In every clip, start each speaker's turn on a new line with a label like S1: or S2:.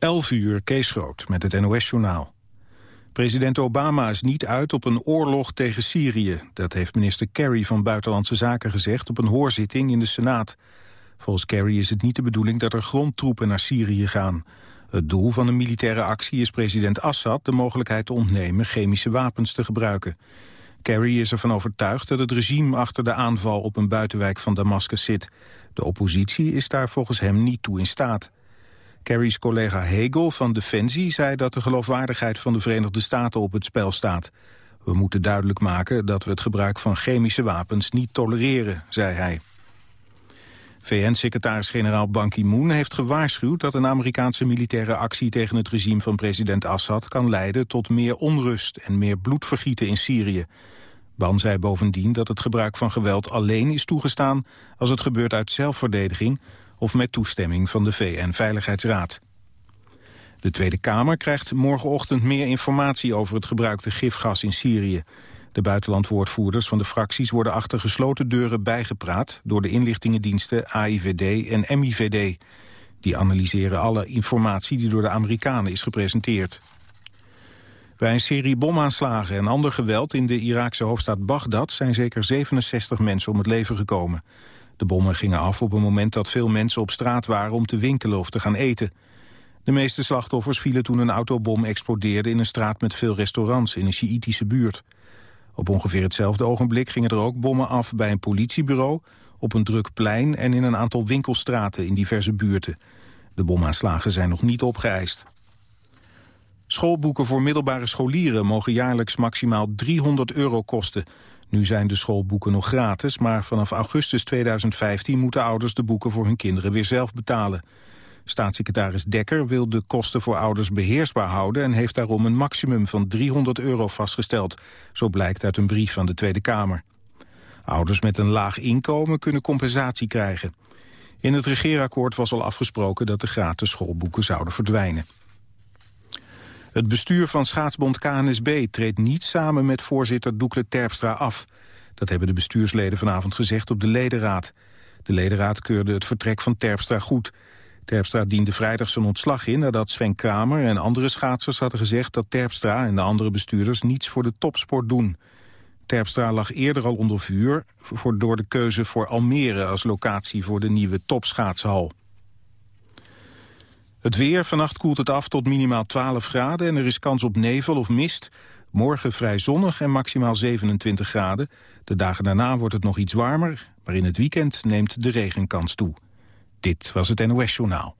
S1: 11 uur, Kees Groot, met het NOS-journaal. President Obama is niet uit op een oorlog tegen Syrië. Dat heeft minister Kerry van Buitenlandse Zaken gezegd... op een hoorzitting in de Senaat. Volgens Kerry is het niet de bedoeling dat er grondtroepen naar Syrië gaan. Het doel van de militaire actie is president Assad de mogelijkheid te ontnemen... chemische wapens te gebruiken. Kerry is ervan overtuigd dat het regime achter de aanval... op een buitenwijk van Damascus zit. De oppositie is daar volgens hem niet toe in staat. Kerry's collega Hegel van Defensie zei dat de geloofwaardigheid van de Verenigde Staten op het spel staat. We moeten duidelijk maken dat we het gebruik van chemische wapens niet tolereren, zei hij. VN-secretaris-generaal Ban Ki-moon heeft gewaarschuwd dat een Amerikaanse militaire actie tegen het regime van president Assad kan leiden tot meer onrust en meer bloedvergieten in Syrië. Ban zei bovendien dat het gebruik van geweld alleen is toegestaan als het gebeurt uit zelfverdediging of met toestemming van de VN-veiligheidsraad. De Tweede Kamer krijgt morgenochtend meer informatie over het gebruikte gifgas in Syrië. De buitenlandwoordvoerders van de fracties worden achter gesloten deuren bijgepraat door de inlichtingendiensten AIVD en MIVD. Die analyseren alle informatie die door de Amerikanen is gepresenteerd. Bij een serie bomaanslagen en ander geweld in de Iraakse hoofdstad Bagdad zijn zeker 67 mensen om het leven gekomen. De bommen gingen af op een moment dat veel mensen op straat waren om te winkelen of te gaan eten. De meeste slachtoffers vielen toen een autobom explodeerde in een straat met veel restaurants in een Sjiïtische buurt. Op ongeveer hetzelfde ogenblik gingen er ook bommen af bij een politiebureau, op een druk plein en in een aantal winkelstraten in diverse buurten. De bomaanslagen zijn nog niet opgeëist. Schoolboeken voor middelbare scholieren mogen jaarlijks maximaal 300 euro kosten. Nu zijn de schoolboeken nog gratis, maar vanaf augustus 2015 moeten ouders de boeken voor hun kinderen weer zelf betalen. Staatssecretaris Dekker wil de kosten voor ouders beheersbaar houden... en heeft daarom een maximum van 300 euro vastgesteld. Zo blijkt uit een brief van de Tweede Kamer. Ouders met een laag inkomen kunnen compensatie krijgen. In het regeerakkoord was al afgesproken dat de gratis schoolboeken zouden verdwijnen. Het bestuur van schaatsbond KNSB treedt niet samen met voorzitter Doekle Terpstra af. Dat hebben de bestuursleden vanavond gezegd op de ledenraad. De ledenraad keurde het vertrek van Terpstra goed. Terpstra diende vrijdag zijn ontslag in nadat Sven Kramer en andere schaatsers hadden gezegd dat Terpstra en de andere bestuurders niets voor de topsport doen. Terpstra lag eerder al onder vuur voor, door de keuze voor Almere als locatie voor de nieuwe topschaatshal. Het weer, vannacht koelt het af tot minimaal 12 graden en er is kans op nevel of mist. Morgen vrij zonnig en maximaal 27 graden. De dagen daarna wordt het nog iets warmer, maar in het weekend neemt de regenkans toe. Dit was het NOS Journaal.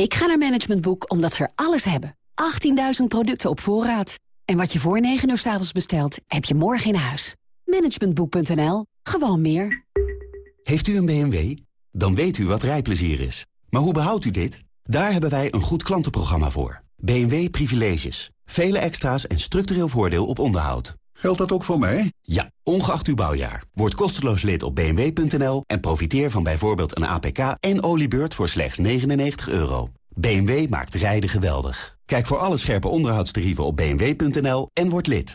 S2: Ik ga naar Management Boek omdat ze er alles hebben. 18.000 producten op voorraad. En wat je voor 9 uur s avonds bestelt, heb je morgen in huis. Managementboek.nl. Gewoon meer.
S3: Heeft u een BMW? Dan weet u wat rijplezier is. Maar hoe behoudt u dit? Daar hebben wij een goed klantenprogramma voor. BMW Privileges. Vele extra's en structureel voordeel op onderhoud.
S4: Geldt dat ook voor mij?
S3: Ja, ongeacht uw bouwjaar. Word kosteloos lid op bmw.nl en profiteer van bijvoorbeeld een APK en oliebeurt voor slechts 99 euro. BMW maakt rijden geweldig. Kijk voor alle scherpe onderhoudstarieven op bmw.nl en word lid.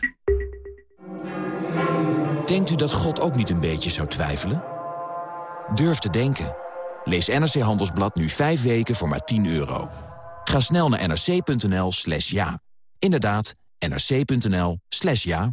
S5: Denkt u dat God ook niet een beetje zou twijfelen? Durf te denken. Lees NRC Handelsblad nu 5 weken voor maar 10 euro. Ga snel naar nrc.nl slash ja. Inderdaad, nrc.nl slash ja.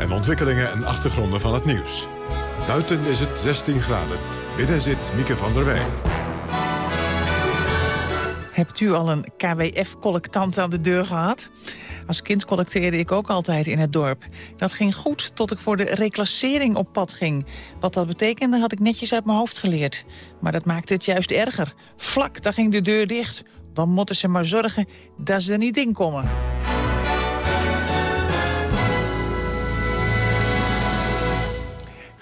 S4: en ontwikkelingen en achtergronden van het nieuws. Buiten is het 16 graden. Binnen zit Mieke van der Wij.
S6: Hebt u al een KWF-collectant aan de deur gehad? Als kind collecteerde ik ook altijd in het dorp. Dat ging goed tot ik voor de reclassering op pad ging. Wat dat betekende had ik netjes uit mijn hoofd geleerd. Maar dat maakte het juist erger. Vlak, daar ging de deur dicht. Dan moeten ze maar zorgen dat ze er niet in komen.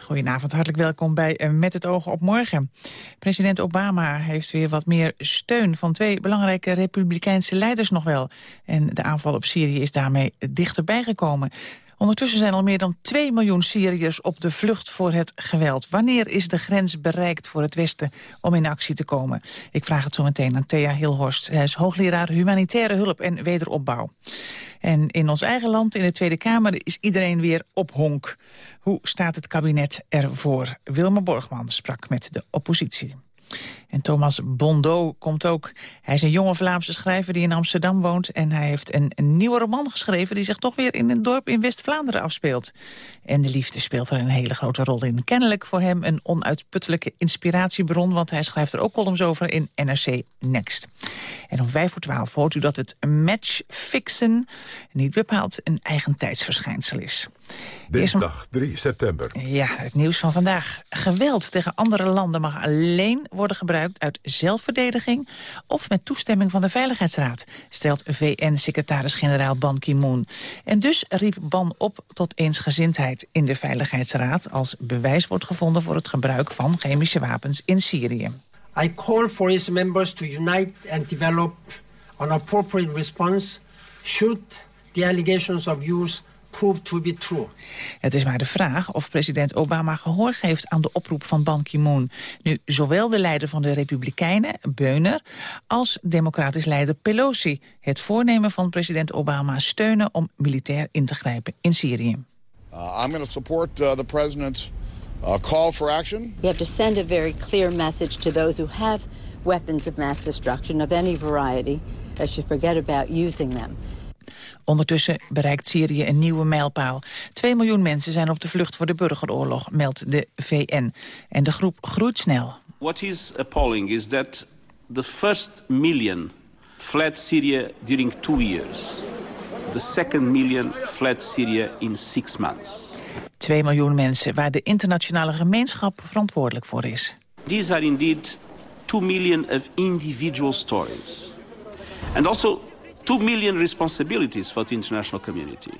S6: Goedenavond, hartelijk welkom bij eh, Met het oog op morgen. President Obama heeft weer wat meer steun van twee belangrijke republikeinse leiders nog wel. En de aanval op Syrië is daarmee dichterbij gekomen. Ondertussen zijn al meer dan 2 miljoen Syriërs op de vlucht voor het geweld. Wanneer is de grens bereikt voor het Westen om in actie te komen? Ik vraag het zo meteen aan Thea Hilhorst. Hij is hoogleraar humanitaire hulp en wederopbouw. En in ons eigen land, in de Tweede Kamer, is iedereen weer op honk. Hoe staat het kabinet ervoor? Wilma Borgman sprak met de oppositie. En Thomas Bondo komt ook. Hij is een jonge Vlaamse schrijver die in Amsterdam woont... en hij heeft een, nieuwe roman geschreven... die zich toch weer in een dorp in West-Vlaanderen afspeelt. En de liefde speelt er een hele grote rol in. Kennelijk voor hem een onuitputtelijke inspiratiebron... want hij schrijft er ook columns over in NRC Next. En om vijf voor twaalf hoort u dat het matchfixen... niet bepaald een eigen tijdsverschijnsel is.
S4: Dinsdag 3 september.
S6: Ja, het nieuws van vandaag. Geweld tegen andere landen mag alleen worden gebruikt uit zelfverdediging of met toestemming van de Veiligheidsraad, stelt VN-secretaris-generaal Ban Ki-moon. En dus riep Ban op tot eensgezindheid in de Veiligheidsraad als bewijs wordt gevonden voor het gebruik van chemische wapens in Syrië.
S7: I call for its members to unite and develop an appropriate response should the allegations of use prove to be true.
S6: Het is maar de vraag of president Obama gehoor geeft aan de oproep van Ban Ki-moon. Nu zowel de leider van de Republikeinen, Beuner, als democratisch leider Pelosi het voornemen van president Obama steunen om militair in te grijpen in Syrië.
S8: Uh, I'm going to support uh, the president's uh, call for action.
S9: You have to send a very clear message to those who have weapons of mass destruction of any variety. They should forget about using them.
S6: Ondertussen bereikt Syrië een nieuwe mijlpaal. Twee miljoen mensen zijn op de vlucht voor de burgeroorlog, meldt de VN. En de groep groeit snel.
S10: What is appalling is that the first million fled Syria during two years. The second million fled Syria in six months.
S6: Twee miljoen mensen waar de internationale gemeenschap verantwoordelijk voor is.
S10: These are indeed two million of individual stories. And also 2 million responsibilities for the international community.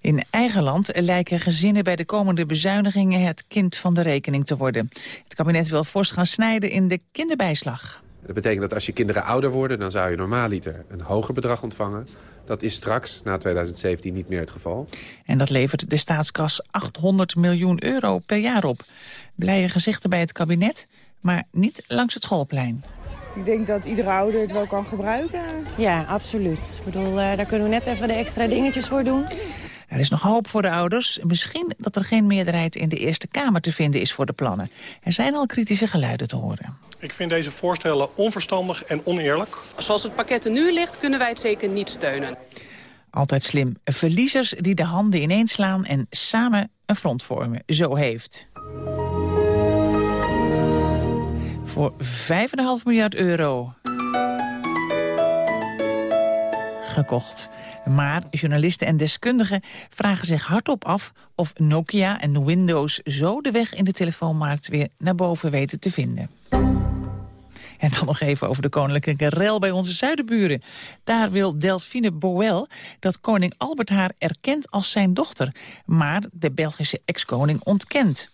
S6: In eigen land lijken gezinnen bij de komende bezuinigingen het kind van de rekening te worden. Het kabinet wil fors gaan snijden in de kinderbijslag.
S11: Dat betekent dat als je kinderen ouder worden, dan zou je normaaliter een hoger bedrag ontvangen. Dat is straks, na 2017, niet meer het geval.
S6: En dat levert de staatskas 800 miljoen euro per jaar op. Blije gezichten bij het kabinet, maar niet langs het schoolplein.
S12: Ik denk dat iedere ouder het wel kan gebruiken.
S13: Ja, absoluut. Ik bedoel, uh, daar kunnen we net even de extra dingetjes voor doen.
S6: Er is nog hoop voor de ouders. Misschien dat er geen meerderheid in de Eerste Kamer te vinden is voor de plannen. Er zijn al kritische geluiden te horen.
S14: Ik vind deze voorstellen onverstandig en oneerlijk.
S15: Zoals het pakket er nu ligt, kunnen wij het zeker niet steunen.
S6: Altijd slim. Verliezers die de handen ineens slaan en samen een front vormen. Zo heeft voor 5,5 miljard euro gekocht. Maar journalisten en deskundigen vragen zich hardop af... of Nokia en Windows zo de weg in de telefoonmarkt weer naar boven weten te vinden. En dan nog even over de koninklijke rel bij onze zuidenburen. Daar wil Delphine Boel dat koning Albert haar erkent als zijn dochter. Maar de Belgische ex-koning ontkent.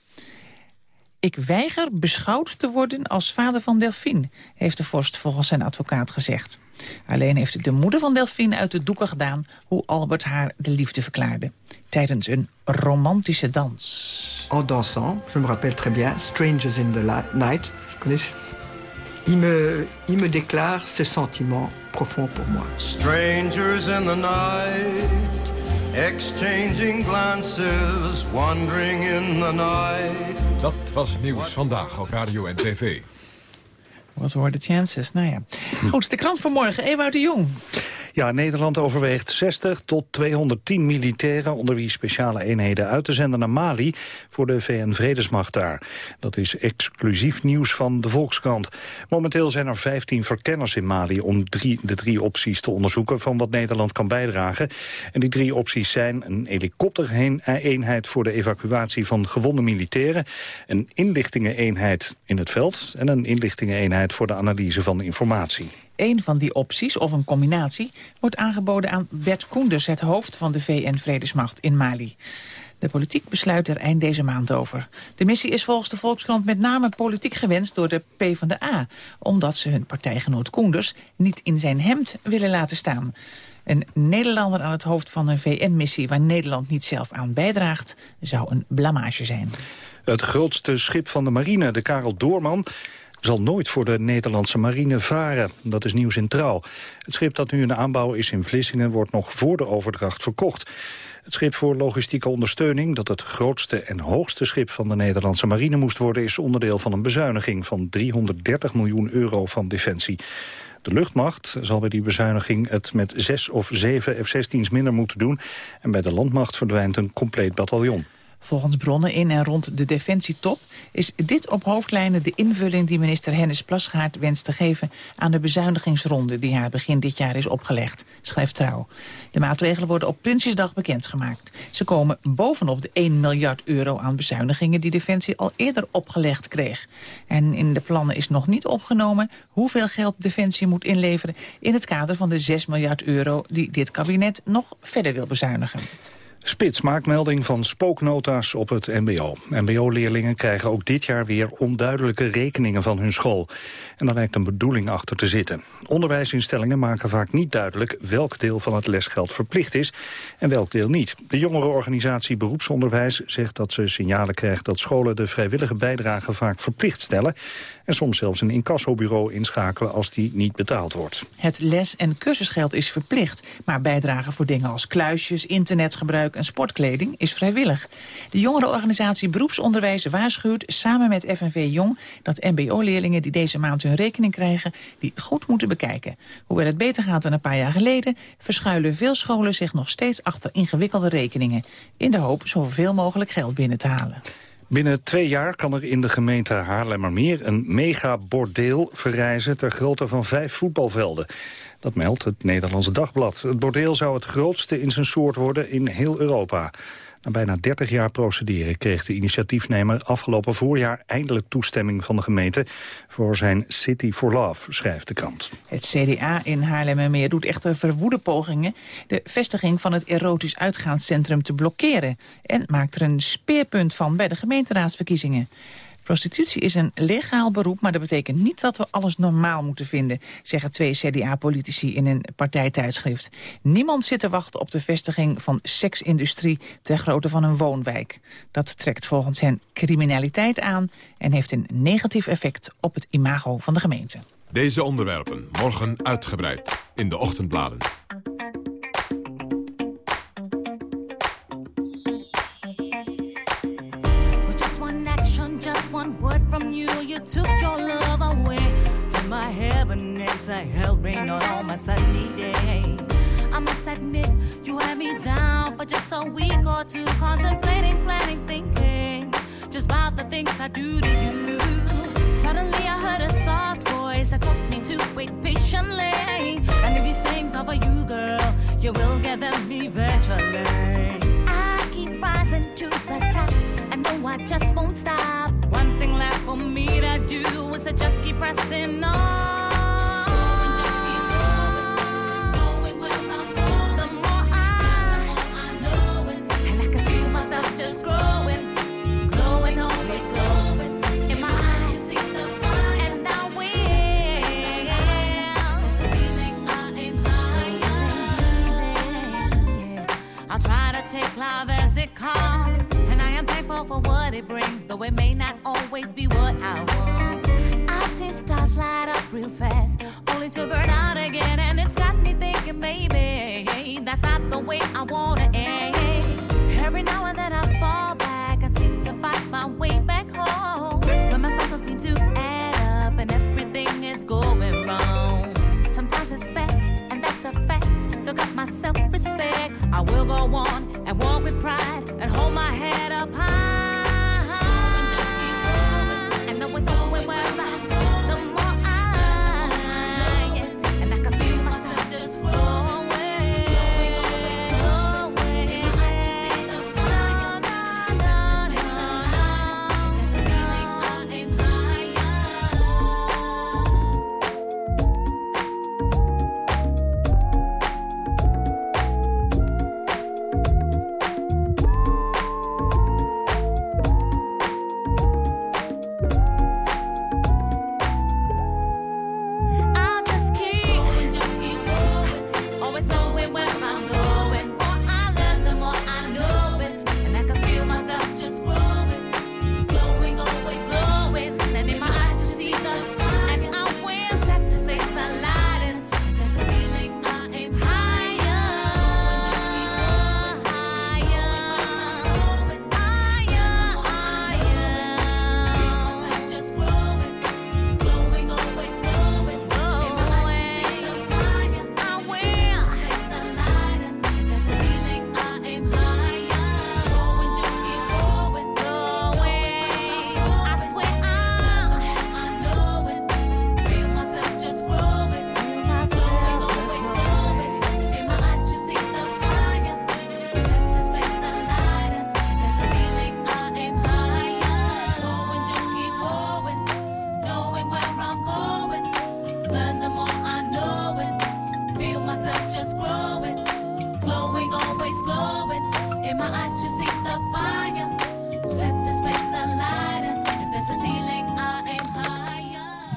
S6: Ik weiger beschouwd te worden als vader van Delphine, heeft de vorst volgens zijn advocaat gezegd. Alleen heeft de moeder van Delphine uit de doeken gedaan hoe Albert haar de liefde verklaarde. Tijdens een romantische dans.
S16: En dansant, je me rappelle très bien, Strangers in the Night, connais Il me, il me déclare ce sentiment profond pour moi.
S17: Strangers in the night Exchanging glances, wandering in the night.
S4: Dat was nieuws vandaag op Radio en TV.
S6: What were the chances? Nou ja. Goed, de krant van morgen. Ewout de Jong.
S18: Ja, Nederland overweegt 60 tot 210 militairen... onder wie speciale eenheden uit te zenden naar Mali... voor de VN-vredesmacht daar. Dat is exclusief nieuws van de Volkskrant. Momenteel zijn er 15 verkenners in Mali... om drie, de drie opties te onderzoeken van wat Nederland kan bijdragen. En die drie opties zijn een helikoptereenheid... voor de evacuatie van gewonde militairen... een inlichtingeneenheid in het veld... en een inlichtingeneenheid voor de analyse van informatie.
S6: Een van die opties, of een combinatie, wordt aangeboden aan Bert Koenders... het hoofd van de VN-vredesmacht in Mali. De politiek besluit er eind deze maand over. De missie is volgens de Volkskrant met name politiek gewenst door de PvdA... omdat ze hun partijgenoot Koenders niet in zijn hemd willen laten staan. Een Nederlander aan het hoofd van een VN-missie... waar Nederland niet zelf aan bijdraagt, zou een blamage zijn.
S18: Het grootste schip van de marine, de Karel Doorman zal nooit voor de Nederlandse marine varen. Dat is nieuws in Trouw. Het schip dat nu in aanbouw is in Vlissingen... wordt nog voor de overdracht verkocht. Het schip voor logistieke ondersteuning, dat het grootste en hoogste schip van de Nederlandse marine moest worden, is onderdeel van een bezuiniging van 330 miljoen euro van Defensie. De luchtmacht zal bij die bezuiniging het met zes of zeven F-16's minder moeten doen. En bij de landmacht verdwijnt een compleet bataljon.
S6: Volgens bronnen in en rond de defensietop is dit op hoofdlijnen de invulling die minister Hennis Plasgaard wenst te geven aan de bezuinigingsronde die haar begin dit jaar is opgelegd, schrijft Trouw. De maatregelen worden op Prinsjesdag bekendgemaakt. Ze komen bovenop de 1 miljard euro aan bezuinigingen die Defensie al eerder opgelegd kreeg. En in de plannen is nog niet opgenomen hoeveel geld Defensie moet inleveren in het kader van de 6 miljard euro die dit kabinet nog verder wil bezuinigen.
S18: Spits maakt melding van spooknota's op het mbo. Mbo-leerlingen krijgen ook dit jaar weer onduidelijke rekeningen van hun school. En daar lijkt een bedoeling achter te zitten. Onderwijsinstellingen maken vaak niet duidelijk welk deel van het lesgeld verplicht is en welk deel niet. De jongerenorganisatie Beroepsonderwijs zegt dat ze signalen krijgt dat scholen de vrijwillige bijdrage vaak verplicht stellen en soms zelfs een incassobureau inschakelen als die niet betaald wordt.
S6: Het les- en cursusgeld is verplicht, maar bijdragen voor dingen als kluisjes, internetgebruik en sportkleding is vrijwillig. De jongerenorganisatie Beroepsonderwijs waarschuwt samen met FNV Jong dat mbo-leerlingen die deze maand hun rekening krijgen, die goed moeten bekijken. Hoewel het beter gaat dan een paar jaar geleden, verschuilen veel scholen zich nog steeds achter ingewikkelde rekeningen, in de hoop zoveel mogelijk geld binnen te halen.
S18: Binnen twee jaar kan er in de gemeente Haarlemmermeer een megabordeel verrijzen ter grootte van vijf voetbalvelden. Dat meldt het Nederlandse Dagblad. Het bordeel zou het grootste in zijn soort worden in heel Europa. Na bijna 30 jaar procederen kreeg de initiatiefnemer afgelopen voorjaar eindelijk toestemming van de gemeente voor zijn City for Love, schrijft de krant.
S6: Het CDA in Haarlemmermeer doet echter verwoede pogingen de vestiging van het erotisch uitgaanscentrum te blokkeren en maakt er een speerpunt van bij de gemeenteraadsverkiezingen. Prostitutie is een legaal beroep, maar dat betekent niet dat we alles normaal moeten vinden, zeggen twee CDA-politici in een partijtijdschrift. Niemand zit te wachten op de vestiging van seksindustrie ter grootte van een woonwijk. Dat trekt volgens hen criminaliteit aan en heeft een negatief effect op het imago van de gemeente.
S4: Deze onderwerpen morgen uitgebreid in de ochtendbladen.
S19: And hell rain on all my sunny days. I must admit, you had me down for just a week or two, contemplating, planning, thinking just about the things I do to you. Suddenly I heard a soft voice that told me to wait patiently. And if these things are for you, girl, you will get them eventually. I keep rising to the top. I know I just won't stop. One thing left for me to do is to just keep pressing on. To life as it comes, and I am thankful for what it brings, though it may not always be what I want. I've seen stars light up real fast, only to burn out again, and it's got me thinking, baby, that's not the way I wanna end. Every now and then I fall back and seem to fight my way back home, but my cycles seem to add up, and everything is going wrong. Sometimes it's bad, and that's a fact. My self-respect. I will go on and walk with pride and hold my head up high.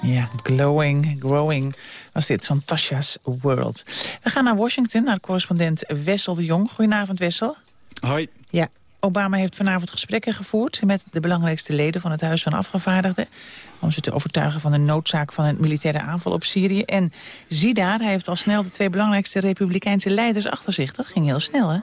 S6: Ja, glowing, growing was dit van Tasha's World. We gaan naar Washington, naar correspondent Wessel de Jong. Goedenavond, Wessel.
S20: Hoi.
S6: Ja, Obama heeft vanavond gesprekken gevoerd... met de belangrijkste leden van het Huis van Afgevaardigden... om ze te overtuigen van de noodzaak van een militaire aanval op Syrië. En zie daar, hij heeft al snel de twee belangrijkste republikeinse leiders achter zich. Dat ging heel snel, hè?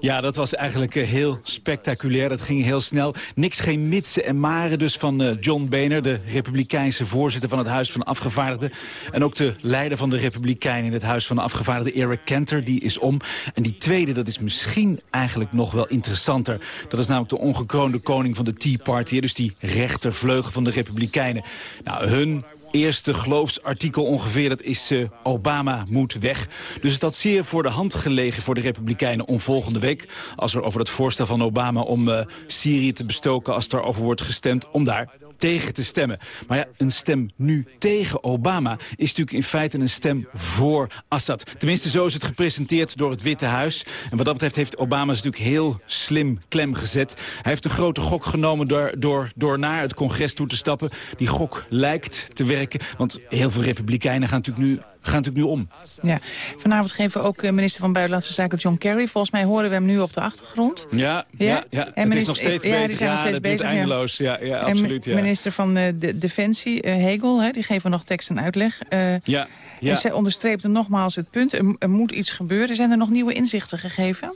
S20: Ja, dat was eigenlijk eh, heel spectaculair. Dat ging heel snel. Niks geen mitsen en maren dus van eh, John Boehner... de republikeinse voorzitter van het Huis van Afgevaardigden. En ook de leider van de Republikeinen in het Huis van Afgevaardigden... Eric Cantor, die is om. En die tweede, dat is misschien eigenlijk nog wel interessanter. Dat is namelijk de ongekroonde koning van de Tea Party. Dus die rechtervleugel van de Republikeinen. Nou, hun eerste geloofsartikel ongeveer, dat is eh, Obama moet weg. Dus het had zeer voor de hand gelegen voor de Republikeinen om volgende week... als er over het voorstel van Obama om eh, Syrië te bestoken... als daarover wordt gestemd, om daar tegen te stemmen. Maar ja, een stem nu tegen Obama is natuurlijk in feite een stem voor Assad. Tenminste, zo is het gepresenteerd door het Witte Huis. En wat dat betreft heeft Obama natuurlijk heel slim klem gezet. Hij heeft een grote gok genomen door, door, door naar het congres toe te stappen. Die gok lijkt te werken, want heel veel republikeinen gaan natuurlijk nu gaan natuurlijk nu om.
S6: Ja. Vanavond geven we ook eh, minister van Buitenlandse Zaken John Kerry. Volgens mij horen we hem nu op de achtergrond.
S20: Ja, ja,
S6: Ja?
S20: ja.
S6: En
S20: het is nog steeds
S6: ja,
S20: bezig.
S6: zijn nog
S20: Ja,
S6: steeds
S20: dat duurt
S6: bezig, ja.
S20: eindeloos. Ja, ja,
S6: En
S20: absoluut. Ja.
S6: minister van eh, de Defensie, eh, Hegel, hè, die geven nog tekst en uitleg. Eh,
S20: Ja, ja.
S6: En zij onderstreepte nogmaals het punt, er, er moet iets gebeuren. Zijn er nog nieuwe inzichten gegeven?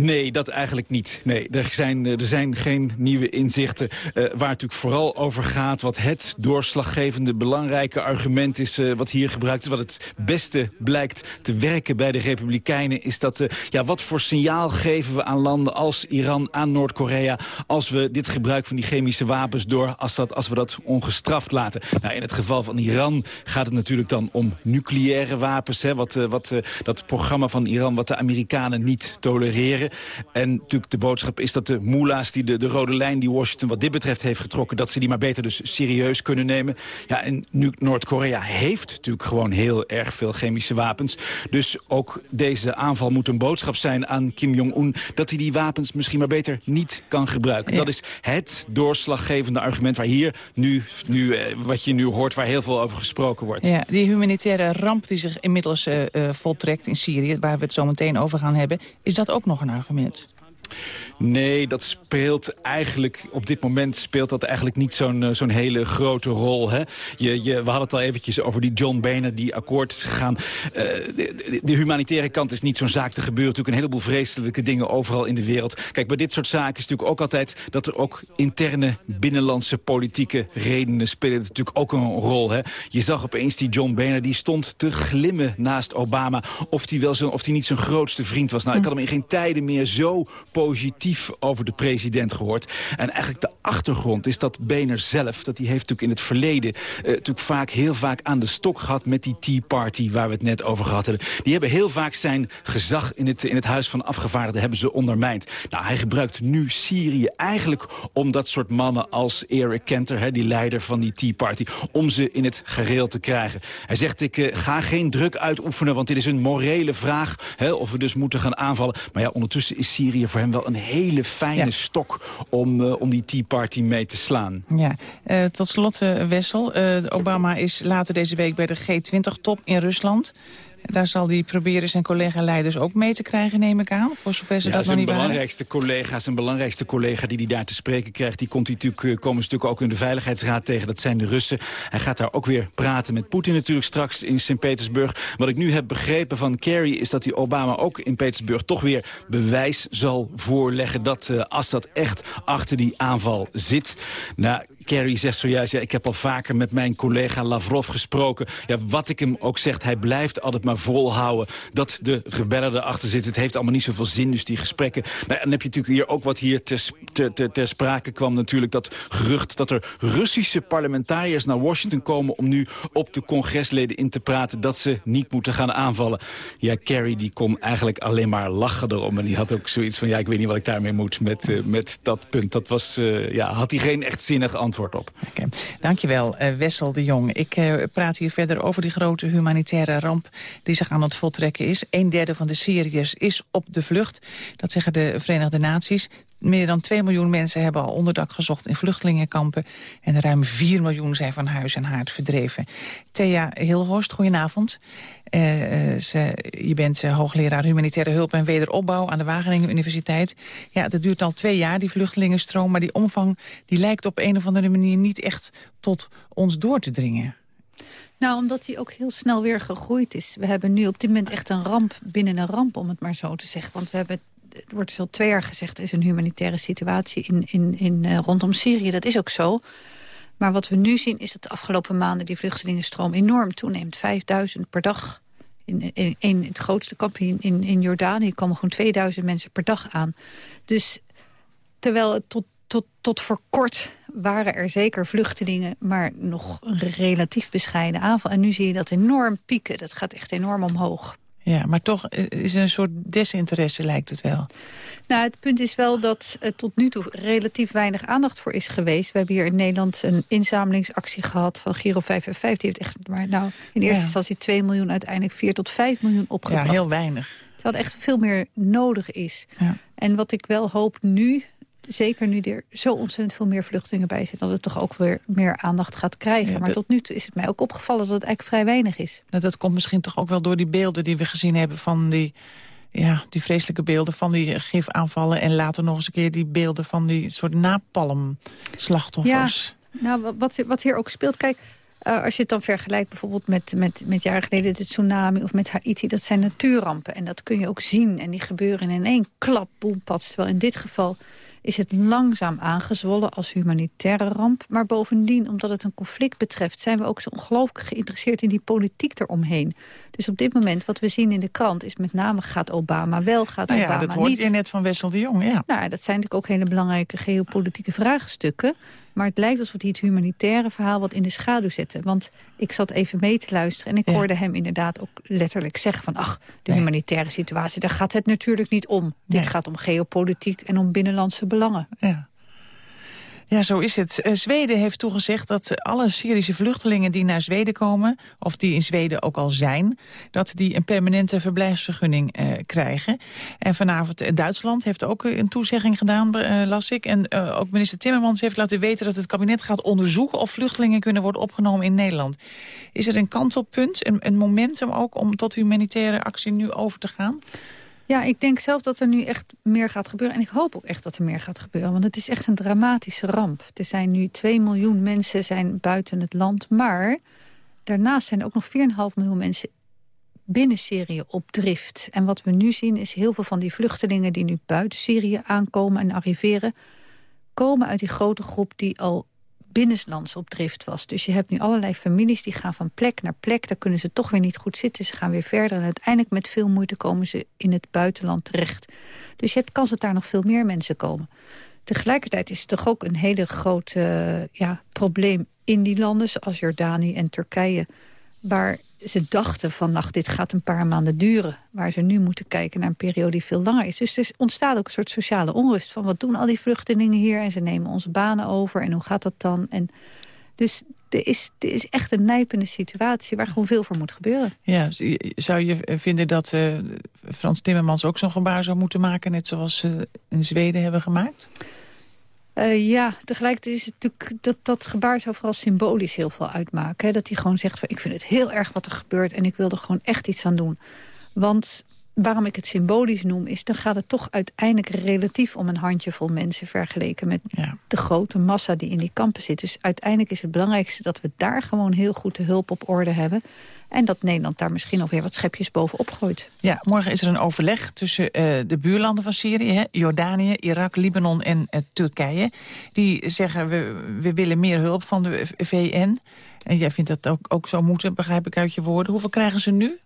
S20: Nee, dat eigenlijk niet. Nee, er zijn, eh, er zijn geen nieuwe inzichten. eh, waar het natuurlijk vooral over gaat... wat het doorslaggevende, belangrijke argument is... eh, wat hier gebruikt. Wat het beste blijkt te werken bij de Republikeinen... is dat, ja, wat voor signaal geven we aan landen als Iran, aan Noord-Korea... als we dit gebruik van die chemische wapens door Assad... als we dat ongestraft laten. Nou, in het geval van Iran gaat het natuurlijk dan om nucleaire wapens. Hè, wat, wat, dat programma van Iran wat de Amerikanen niet tolereren. En natuurlijk de boodschap is dat de moela's, die de, de rode lijn die Washington wat dit betreft heeft getrokken... dat ze die maar beter dus serieus kunnen nemen. Ja, en nu Noord-Korea heeft natuurlijk gewoon heel erg veel chemische wapens. Dus ook deze aanval moet een boodschap zijn aan Kim Jong-un... dat hij die wapens misschien maar beter niet kan gebruiken. Dat is het doorslaggevende argument waar hier nu, nu eh, wat je nu hoort... waar heel veel over gesproken wordt.
S6: Ja, die humanitaire ramp die zich inmiddels eh, eh, voltrekt in Syrië... waar we het zo meteen over gaan hebben, is dat ook nog een argument?
S20: Nee, dat speelt eigenlijk, op dit moment speelt dat eigenlijk niet zo'n eh, zo'n hele grote rol. Hè? Je, je, we hadden het al eventjes over die John Boehner die akkoord is gegaan. De, de, humanitaire kant is niet zo'n zaak. Er gebeuren natuurlijk een heleboel vreselijke dingen overal in de wereld. Kijk, bij dit soort zaken is natuurlijk ook altijd dat er ook interne binnenlandse politieke redenen spelen natuurlijk ook een rol. Hè? Je zag opeens die John Boehner, die stond te glimmen naast Obama. Of die, wel zo, of die niet zijn grootste vriend was. Nou, ik had hem in geen tijden meer zo positief over de president gehoord. En eigenlijk de achtergrond is dat Boehner zelf, dat die heeft natuurlijk in het verleden... Uh, natuurlijk vaak, heel vaak aan de stok gehad met die Tea Party... waar we het net over gehad hebben. Die hebben heel vaak zijn gezag in het, in het Huis van Afgevaardigden hebben ze ondermijnd. Nou, hij gebruikt nu Syrië eigenlijk om dat soort mannen als Eric Kenter... Die leider van die Tea Party, om ze in het gereel te krijgen. Hij zegt, ik uh, ga geen druk uitoefenen, want dit is een morele vraag... Of we dus moeten gaan aanvallen. Maar ja, ondertussen is Syrië voor hem wel een hele fijne ja. stok... om, uh, om die Tea Party mee te slaan.
S6: Ja, uh, tot slot, Wessel. Obama is later deze week bij de G20-top in Rusland... Daar zal hij proberen zijn collega-leiders ook mee te krijgen, neem ik aan. Voor zover ze
S20: ja,
S6: dat nog niet
S20: belangrijkste collega, zijn belangrijkste collega die hij daar te spreken krijgt... die komt hij natuurlijk, komen ze natuurlijk ook in de Veiligheidsraad tegen. Dat zijn de Russen. Hij gaat daar ook weer praten met Poetin natuurlijk straks in Sint-Petersburg. Wat ik nu heb begrepen van Kerry is dat hij Obama ook in Petersburg... toch weer bewijs zal voorleggen dat uh, Assad echt achter die aanval zit. Nou, Kerry zegt zojuist, ja, ik heb al vaker met mijn collega Lavrov gesproken. Ja, wat ik hem ook zegt, hij blijft altijd maar volhouden dat de rebellen erachter zitten. Het heeft allemaal niet zoveel zin, dus die gesprekken. Nou, dan heb je natuurlijk hier ook wat hier ter, ter, ter, sprake kwam natuurlijk. Dat gerucht dat er Russische parlementariërs naar Washington komen... om nu op de congresleden in te praten dat ze niet moeten gaan aanvallen. Ja, Kerry die kon eigenlijk alleen maar lachen erom. En die had ook zoiets van, ja, ik weet niet wat ik daarmee moet met, uh, met dat punt. Dat was, uh, ja, had hij geen echt zinnig antwoord op.
S6: Okay. Dankjewel, uh, Wessel de Jong. Ik uh, praat hier verder over die grote humanitaire ramp die zich aan het voltrekken is. Een derde van de Syriërs is op de vlucht. Dat zeggen de Verenigde Naties. Meer dan 2 miljoen mensen hebben al onderdak gezocht in vluchtelingenkampen. En ruim 4 miljoen zijn van huis en haard verdreven. Thea Hilhorst, goedenavond. Uh, ze, je bent uh, hoogleraar humanitaire hulp en wederopbouw aan de Wageningen Universiteit. Ja, dat duurt al twee jaar, die vluchtelingenstroom. Maar die omvang die lijkt op een of andere manier niet echt tot ons door te dringen.
S21: Nou, omdat die ook heel snel weer gegroeid is. We hebben nu op dit moment echt een ramp binnen een ramp, om het maar zo te zeggen. Want we hebben er wordt veel twee jaar gezegd, is een humanitaire situatie in, in, in, uh, rondom Syrië. Dat is ook zo. Maar wat we nu zien is dat de afgelopen maanden die vluchtelingenstroom enorm toeneemt. 5000 per dag. In, in, in het grootste kamp in, in, Jordanië komen gewoon 2000 mensen per dag aan. Dus terwijl tot, tot, tot voor kort waren er zeker vluchtelingen... maar nog een relatief bescheiden aanval. En nu zie je dat enorm pieken. Dat gaat echt enorm omhoog.
S6: Ja, maar toch is er een soort desinteresse, lijkt het wel.
S21: Nou, het punt is wel dat er tot nu toe relatief weinig aandacht voor is geweest. We hebben hier in Nederland een inzamelingsactie gehad van Giro 555. Die heeft echt maar nou, in eerste ja. instantie 2 miljoen, uiteindelijk 4 tot 5 miljoen opgebracht.
S6: Ja, heel weinig.
S21: Terwijl er echt veel meer nodig is. Ja. En wat ik wel hoop nu, zeker nu er zo ontzettend veel meer vluchtelingen bij zitten... dat het toch ook weer meer aandacht gaat krijgen. Ja, maar tot nu toe is het mij ook opgevallen dat het eigenlijk vrij weinig is.
S6: Nou, dat komt misschien toch ook wel door die beelden die we gezien hebben... van die, ja, die vreselijke beelden van die gifaanvallen... en later nog eens een keer die beelden van die soort napalm-slachtoffers.
S21: Ja, nou, wat, wat hier ook speelt... Kijk, uh, als je het dan vergelijkt bijvoorbeeld met, met, met jaren geleden de tsunami of met Haiti, dat zijn natuurrampen. En dat kun je ook zien. En die gebeuren in één klap, boempats. Terwijl in dit geval is het langzaam aangezwollen als humanitaire ramp. Maar bovendien, omdat het een conflict betreft... zijn we ook zo ongelooflijk geïnteresseerd in die politiek eromheen. Dus op dit moment, wat we zien in de krant... is met name gaat Obama wel, gaat
S6: nou ja,
S21: Obama
S6: dat hoort
S21: niet.
S6: je net van Wessel de Jong, ja.
S21: Nou, dat zijn natuurlijk ook hele belangrijke geopolitieke vraagstukken. Maar het lijkt alsof hij het humanitaire verhaal wat in de schaduw zetten. Want ik zat even mee te luisteren en ik ja. hoorde hem inderdaad ook letterlijk zeggen van... ach, de nee. humanitaire situatie, daar gaat het natuurlijk niet om. Nee. Dit gaat om geopolitiek en om binnenlandse belangen.
S6: Ja. Ja, zo is het. Uh, Zweden heeft toegezegd dat alle Syrische vluchtelingen die naar Zweden komen... of die in Zweden ook al zijn... dat die een permanente verblijfsvergunning uh, krijgen. En vanavond uh, Duitsland heeft ook een toezegging gedaan, las ik. En ook minister Timmermans heeft laten weten dat het kabinet gaat onderzoeken... of vluchtelingen kunnen worden opgenomen in Nederland. Is er een kantelpunt, een, een momentum ook... om tot humanitaire actie nu over te gaan?
S21: Ja, ik denk zelf dat er nu echt meer gaat gebeuren. En ik hoop ook echt dat er meer gaat gebeuren. Want het is echt een dramatische ramp. Er zijn nu 2 miljoen mensen zijn buiten het land. Maar daarnaast zijn er ook nog 4,5 miljoen mensen binnen Syrië op drift. En wat we nu zien is heel veel van die vluchtelingen... die nu buiten Syrië aankomen en arriveren... komen uit die grote groep die al binnenlands op drift was. Dus je hebt nu allerlei families die gaan van plek naar plek. Daar kunnen ze toch weer niet goed zitten. Ze gaan weer verder en uiteindelijk met veel moeite komen ze in het buitenland terecht. Dus je hebt kans dat daar nog veel meer mensen komen. Tegelijkertijd is het toch ook een hele grote ja, probleem in die landen... zoals Jordanië en Turkije, waar ze dachten van, dit gaat een paar maanden duren. Waar ze nu moeten kijken naar een periode die veel langer is. Dus er ontstaat ook een soort sociale onrust van, wat doen al die vluchtelingen hier? En ze nemen onze banen over en hoe gaat dat dan? En dus er is, er is echt een nijpende situatie waar gewoon veel voor moet gebeuren.
S6: Ja, zou je vinden dat uh, Frans Timmermans ook zo'n gebaar zou moeten maken... net zoals ze in Zweden hebben gemaakt?
S21: Uh, ja, tegelijkertijd is het natuurlijk dat dat gebaar zou vooral symbolisch heel veel uitmaken. Hè? Dat hij gewoon zegt van ik vind het heel erg wat er gebeurt en ik wil er gewoon echt iets aan doen. Want waarom ik het symbolisch noem, is dan gaat het toch uiteindelijk relatief om een handjevol mensen vergeleken met de grote massa die in die kampen zit. Dus uiteindelijk is het belangrijkste dat we daar gewoon heel goed de hulp op orde hebben. En dat Nederland daar misschien nog weer wat schepjes bovenop gooit.
S6: Ja, morgen is er een overleg tussen uh, de buurlanden van Syrië, hè? Jordanië, Irak, Libanon en uh, Turkije. Die zeggen we, we willen meer hulp van de VN. En jij vindt dat ook, ook zo moeten, begrijp ik uit je woorden. Hoeveel krijgen ze nu?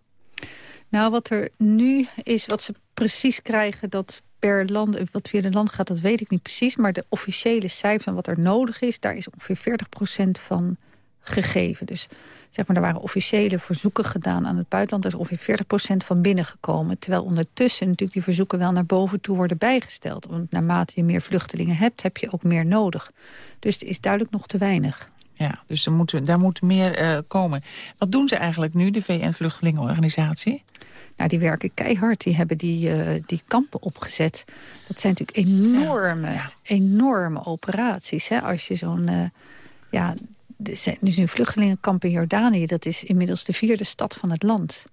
S21: Nou, wat er nu is, wat ze precies krijgen... dat per land, wat via de land gaat, dat weet ik niet precies. Maar de officiële cijfers van wat er nodig is... daar is ongeveer 40% van gegeven. Dus zeg maar, er waren officiële verzoeken gedaan aan het buitenland. Er is ongeveer 40% van binnengekomen. Terwijl ondertussen natuurlijk die verzoeken wel naar boven toe worden bijgesteld. Want naarmate je meer vluchtelingen hebt, heb je ook meer nodig. Dus het is duidelijk nog te weinig.
S6: Ja, dus er moet, daar moet meer uh, komen. Wat doen ze eigenlijk nu, de VN-vluchtelingenorganisatie?
S21: Nou, die werken keihard. Die hebben die, uh, die kampen opgezet. Dat zijn natuurlijk enorme, ja, ja. enorme operaties. Hè? Als je zo'n... Uh, ja, er zijn dus nu vluchtelingenkamp in Jordanië. Dat is inmiddels de vierde stad van het land.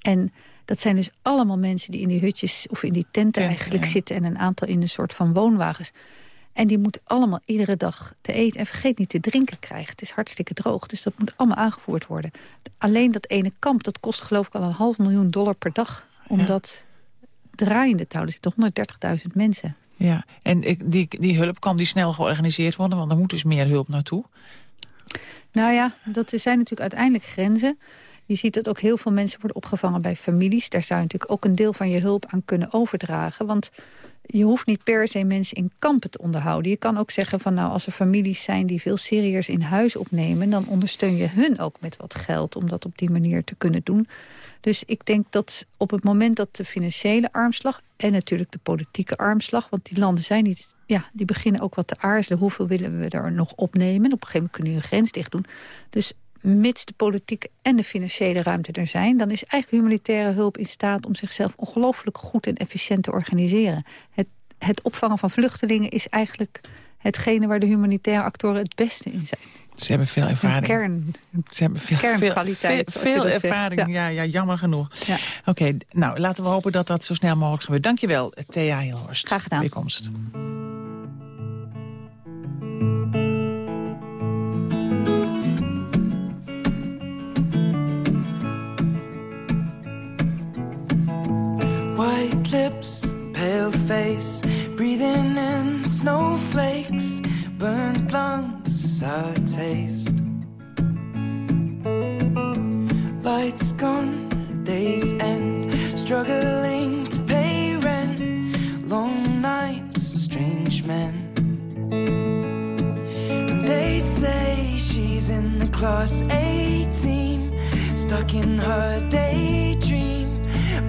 S21: En dat zijn dus allemaal mensen die in die hutjes of in die tenten eigenlijk zitten... en een aantal in een soort van woonwagens. En die moeten allemaal iedere dag te eten en vergeet niet te drinken krijgen. Het is hartstikke droog, dus dat moet allemaal aangevoerd worden. Alleen dat ene kamp, dat kost geloof ik al een half miljoen dollar per dag. Om ja. dat draaiende te houden. Er zitten 130.000 mensen.
S6: Ja, en die, die hulp kan die snel georganiseerd worden? Want er moet dus meer hulp naartoe.
S21: Nou ja, dat zijn natuurlijk uiteindelijk grenzen. Je ziet dat ook heel veel mensen worden opgevangen bij families. Daar zou je natuurlijk ook een deel van je hulp aan kunnen overdragen. Want je hoeft niet per se mensen in kampen te onderhouden. Je kan ook zeggen van nou als er families zijn die veel Syriërs in huis opnemen... dan ondersteun je hun ook met wat geld om dat op die manier te kunnen doen. Dus ik denk dat op het moment dat de financiële armslag... en natuurlijk de politieke armslag, want die landen zijn niet... ja, die beginnen ook wat te aarzelen. Hoeveel willen we er nog opnemen? Op een gegeven moment kunnen we een grens dicht doen. Dus mits de politieke en de financiële ruimte er zijn... dan is eigenlijk humanitaire hulp in staat om zichzelf ongelooflijk goed en efficiënt te organiseren. Het, het opvangen van vluchtelingen is eigenlijk hetgene waar de humanitaire actoren het beste in zijn.
S6: Ze hebben veel ervaring.
S21: Kern,
S6: Ze hebben veel,
S21: kernkwaliteit.
S6: Veel, veel ervaring, ja. ja. Ja, jammer genoeg. Ja. Oké, okay, nou laten we hopen dat dat zo snel mogelijk gebeurt. Dankjewel, Thea Hilhorst.
S21: Graag gedaan.
S22: Lips, pale face, breathing in snowflakes, burnt lungs, sour taste. Lights gone, days end, struggling to pay rent, long nights, strange men. And they say she's in the class 18, stuck in her daydream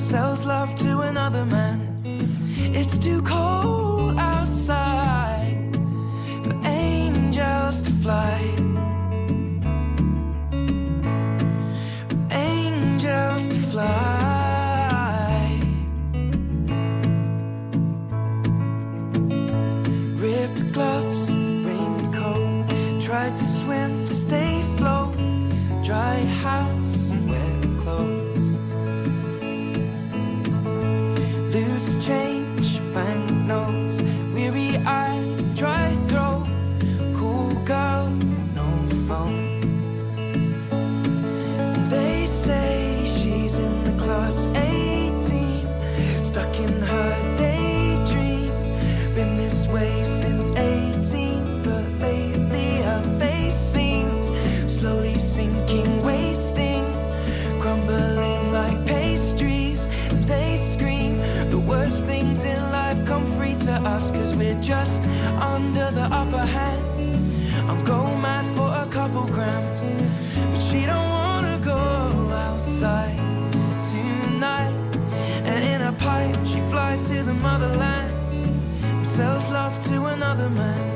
S22: sells love to another man. It's too cold outside for angels to fly. Angels to fly. Ripped gloves, change, banknotes, another man.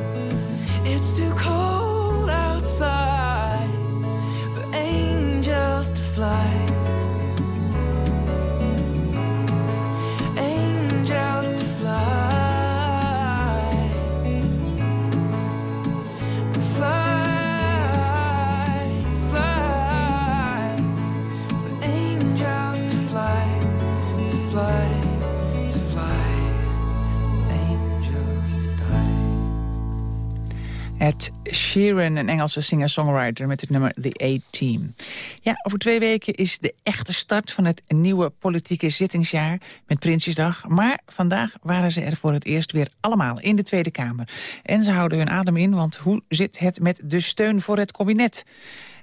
S6: Sheeran, een Engelse singer-songwriter met het nummer The A-Team. Ja, over twee weken is de echte start van het nieuwe politieke zittingsjaar met Prinsjesdag. Maar vandaag waren ze er voor het eerst weer allemaal in de Tweede Kamer. En ze houden hun adem in, want hoe zit het met de steun voor het kabinet?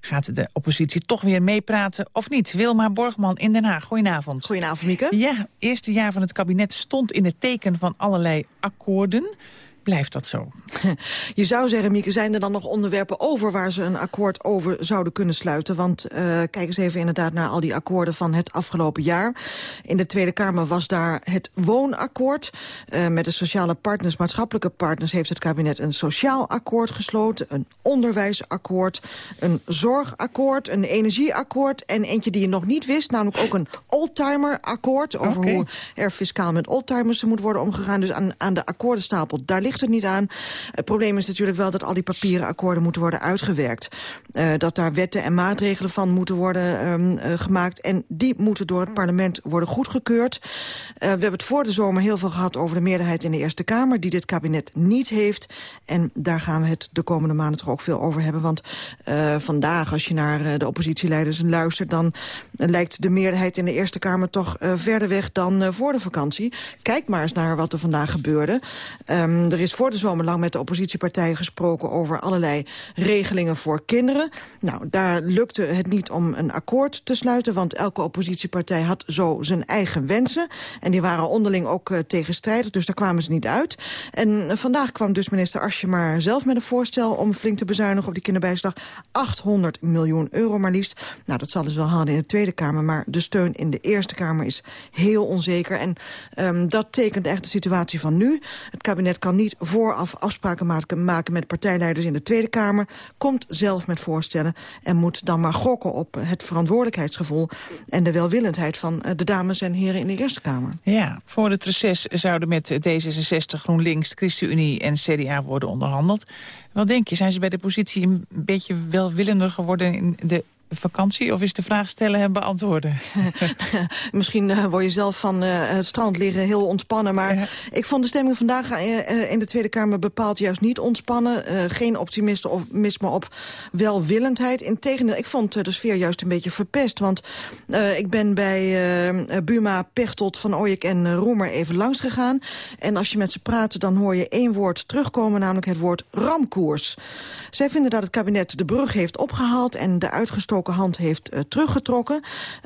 S6: Gaat de oppositie toch weer meepraten of niet? Wilma Borgman in Den Haag, goedenavond.
S23: Goedenavond, Mieke.
S6: Ja, eerste jaar van het kabinet stond in het teken van allerlei akkoorden. Blijft dat zo?
S23: Je zou zeggen, Mieke, zijn er dan nog onderwerpen over... waar ze een akkoord over zouden kunnen sluiten? Want uh, kijk eens even inderdaad naar al die akkoorden van het afgelopen jaar. In de Tweede Kamer was daar het woonakkoord. Uh, met de sociale partners, maatschappelijke partners... heeft het kabinet een sociaal akkoord gesloten. Een onderwijsakkoord, een zorgakkoord, een energieakkoord... en eentje die je nog niet wist, namelijk ook een oldtimer-akkoord... over okay. hoe er fiscaal met oldtimers moet worden omgegaan. Dus aan, aan de akkoordenstapel, daar ligt het niet aan. Het probleem is natuurlijk wel dat al die papieren akkoorden moeten worden uitgewerkt. Uh, dat daar wetten en maatregelen van moeten worden um, gemaakt. En die moeten door het parlement worden goedgekeurd. Uh, we hebben het voor de zomer heel veel gehad over de meerderheid in de Eerste Kamer... die dit kabinet niet heeft. En daar gaan we het de komende maanden toch ook veel over hebben. Want vandaag, als je naar de oppositieleiders luistert... dan lijkt de meerderheid in de Eerste Kamer toch verder weg dan voor de vakantie. Kijk maar eens naar wat er vandaag gebeurde. Um, is voor de zomer lang met de oppositiepartijen gesproken... over allerlei regelingen voor kinderen. Nou, daar lukte het niet om een akkoord te sluiten... want elke oppositiepartij had zo zijn eigen wensen. En die waren onderling ook uh, tegenstrijdig, dus daar kwamen ze niet uit. En vandaag kwam dus minister Asje maar zelf met een voorstel... om flink te bezuinigen op die kinderbijslag. 800 miljoen euro maar liefst. Nou, dat zal dus wel halen in de Tweede Kamer... maar de steun in de Eerste Kamer is heel onzeker. En um, dat tekent echt de situatie van nu. Het kabinet kan niet vooraf afspraken maken met partijleiders in de Tweede Kamer... komt zelf met voorstellen en moet dan maar gokken op het verantwoordelijkheidsgevoel... en de welwillendheid van de dames en heren in de Eerste Kamer.
S6: Ja, voor het reces zouden met D66, GroenLinks, ChristenUnie en CDA worden onderhandeld. Wat denk je, zijn ze bij de positie een beetje welwillender geworden in de vakantie of is de vraag stellen en beantwoorden?
S23: Misschien uh, word je zelf van uh, het strand liggen heel ontspannen. Maar ja. ik vond de stemming vandaag uh, in de Tweede Kamer bepaald juist niet ontspannen. geen optimisme op welwillendheid. Integendeel, ik vond de sfeer juist een beetje verpest. Want ik ben bij Buma, Pechtold, Van Ooyek en Roemer even langs gegaan. En als je met ze praat, dan hoor je één woord terugkomen, namelijk het woord ramkoers. Zij vinden dat het kabinet de brug heeft opgehaald en de uitgestoken uitgestoken hand heeft uh, teruggetrokken.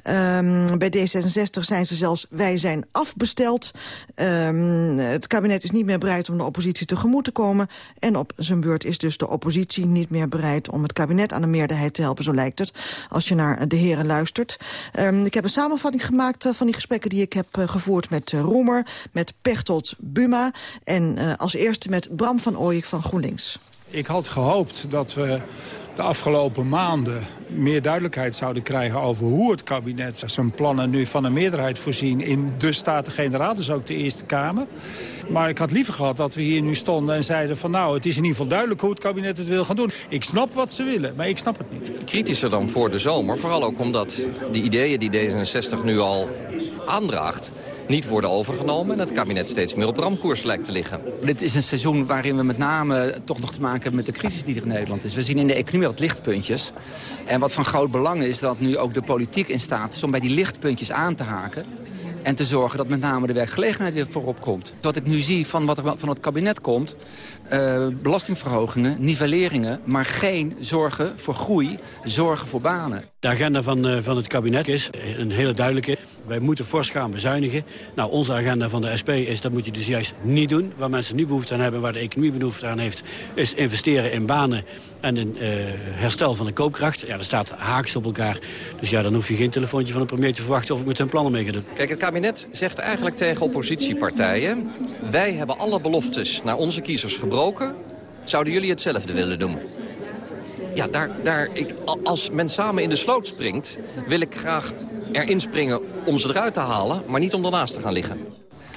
S23: Um, bij D66 zijn ze zelfs wij zijn afbesteld. Um, het kabinet is niet meer bereid om de oppositie tegemoet te komen. En op zijn beurt is dus de oppositie niet meer bereid... om het kabinet aan de meerderheid te helpen, zo lijkt het. Als je naar de heren luistert. Um, ik heb een samenvatting gemaakt uh, van die gesprekken die ik heb uh, gevoerd met uh, Roemer... met Pechtold Buma en als eerste met Bram van Ooyek van GroenLinks.
S24: Ik had gehoopt dat we de afgelopen maanden meer duidelijkheid zouden krijgen over hoe het kabinet zijn plannen nu van een meerderheid voorzien in de Staten-Generaal, dus ook de Eerste Kamer. Maar ik had liever gehad dat we hier nu stonden en zeiden van nou, het is in ieder geval duidelijk hoe het kabinet het wil gaan doen. Ik snap wat ze willen, maar ik snap het niet.
S25: Kritischer dan voor de zomer, vooral ook omdat de ideeën die D66 nu al aandraagt niet worden overgenomen... en het kabinet steeds meer op ramkoers lijkt te liggen.
S26: Dit is een seizoen waarin we met name toch nog te maken hebben... met de crisis die er in Nederland is. We zien in de economie wat lichtpuntjes. En wat van groot belang is dat nu ook de politiek in staat is... om bij die lichtpuntjes aan te haken en te zorgen dat met name de werkgelegenheid weer voorop komt. Wat ik nu zie van wat er van het kabinet komt... Uh, belastingverhogingen, nivelleringen... maar geen zorgen voor groei, zorgen voor banen.
S27: De agenda van, uh, van het kabinet is een hele duidelijke. Wij moeten fors gaan bezuinigen. Nou, onze agenda van de SP is dat moet je dus juist niet doen. Waar mensen nu behoefte aan hebben, waar de economie behoefte aan heeft... is investeren in banen en in uh, herstel van de koopkracht. Ja, dat staat haaks op elkaar. Dus ja, dan hoef je geen telefoontje van de premier te verwachten... of ik met hun plannen mee ga doen.
S25: Kijk, het kabinet zegt eigenlijk tegen oppositiepartijen... wij hebben alle beloftes naar onze kiezers gebroken. Zouden jullie hetzelfde willen doen? Ja, daar, daar, ik, als men samen in de sloot springt... wil ik graag erin springen om ze eruit te halen... maar niet om ernaast te gaan liggen.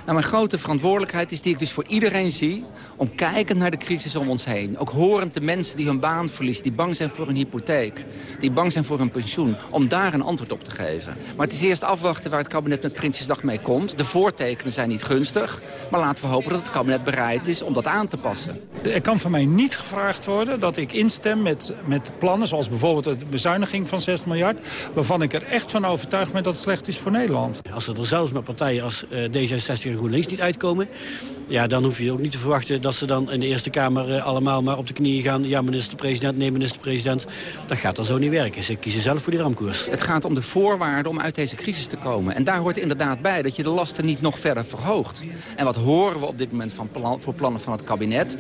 S26: Nou, mijn grote verantwoordelijkheid is die ik dus voor iedereen zie... om kijkend naar de crisis om ons heen. Ook horend de mensen die hun baan verliezen, die bang zijn voor hun hypotheek... die bang zijn voor hun pensioen, om daar een antwoord op te geven. Maar het is eerst afwachten waar het kabinet met Prinsjesdag mee komt. De voortekenen zijn niet gunstig, maar laten we hopen dat het kabinet bereid is om dat aan te passen.
S24: Er kan van mij niet gevraagd worden dat ik instem met, met plannen... zoals bijvoorbeeld de bezuiniging van 6 miljard... waarvan ik er echt van overtuigd ben dat het slecht is voor Nederland.
S27: Als er zelfs met partijen als uh, D66 GroenLinks niet uitkomen... ja, dan hoef je ook niet te verwachten dat ze dan in de Eerste Kamer uh, allemaal maar op de knieën gaan. Ja, minister-president, nee, minister-president. Dat gaat dan zo niet werken. Ze kiezen zelf voor die ramkoers.
S26: Het gaat om de voorwaarden om uit deze crisis te komen. En daar hoort inderdaad bij dat je de lasten niet nog verder verhoogt. En wat horen we op dit moment van plan, voor plannen van het kabinet?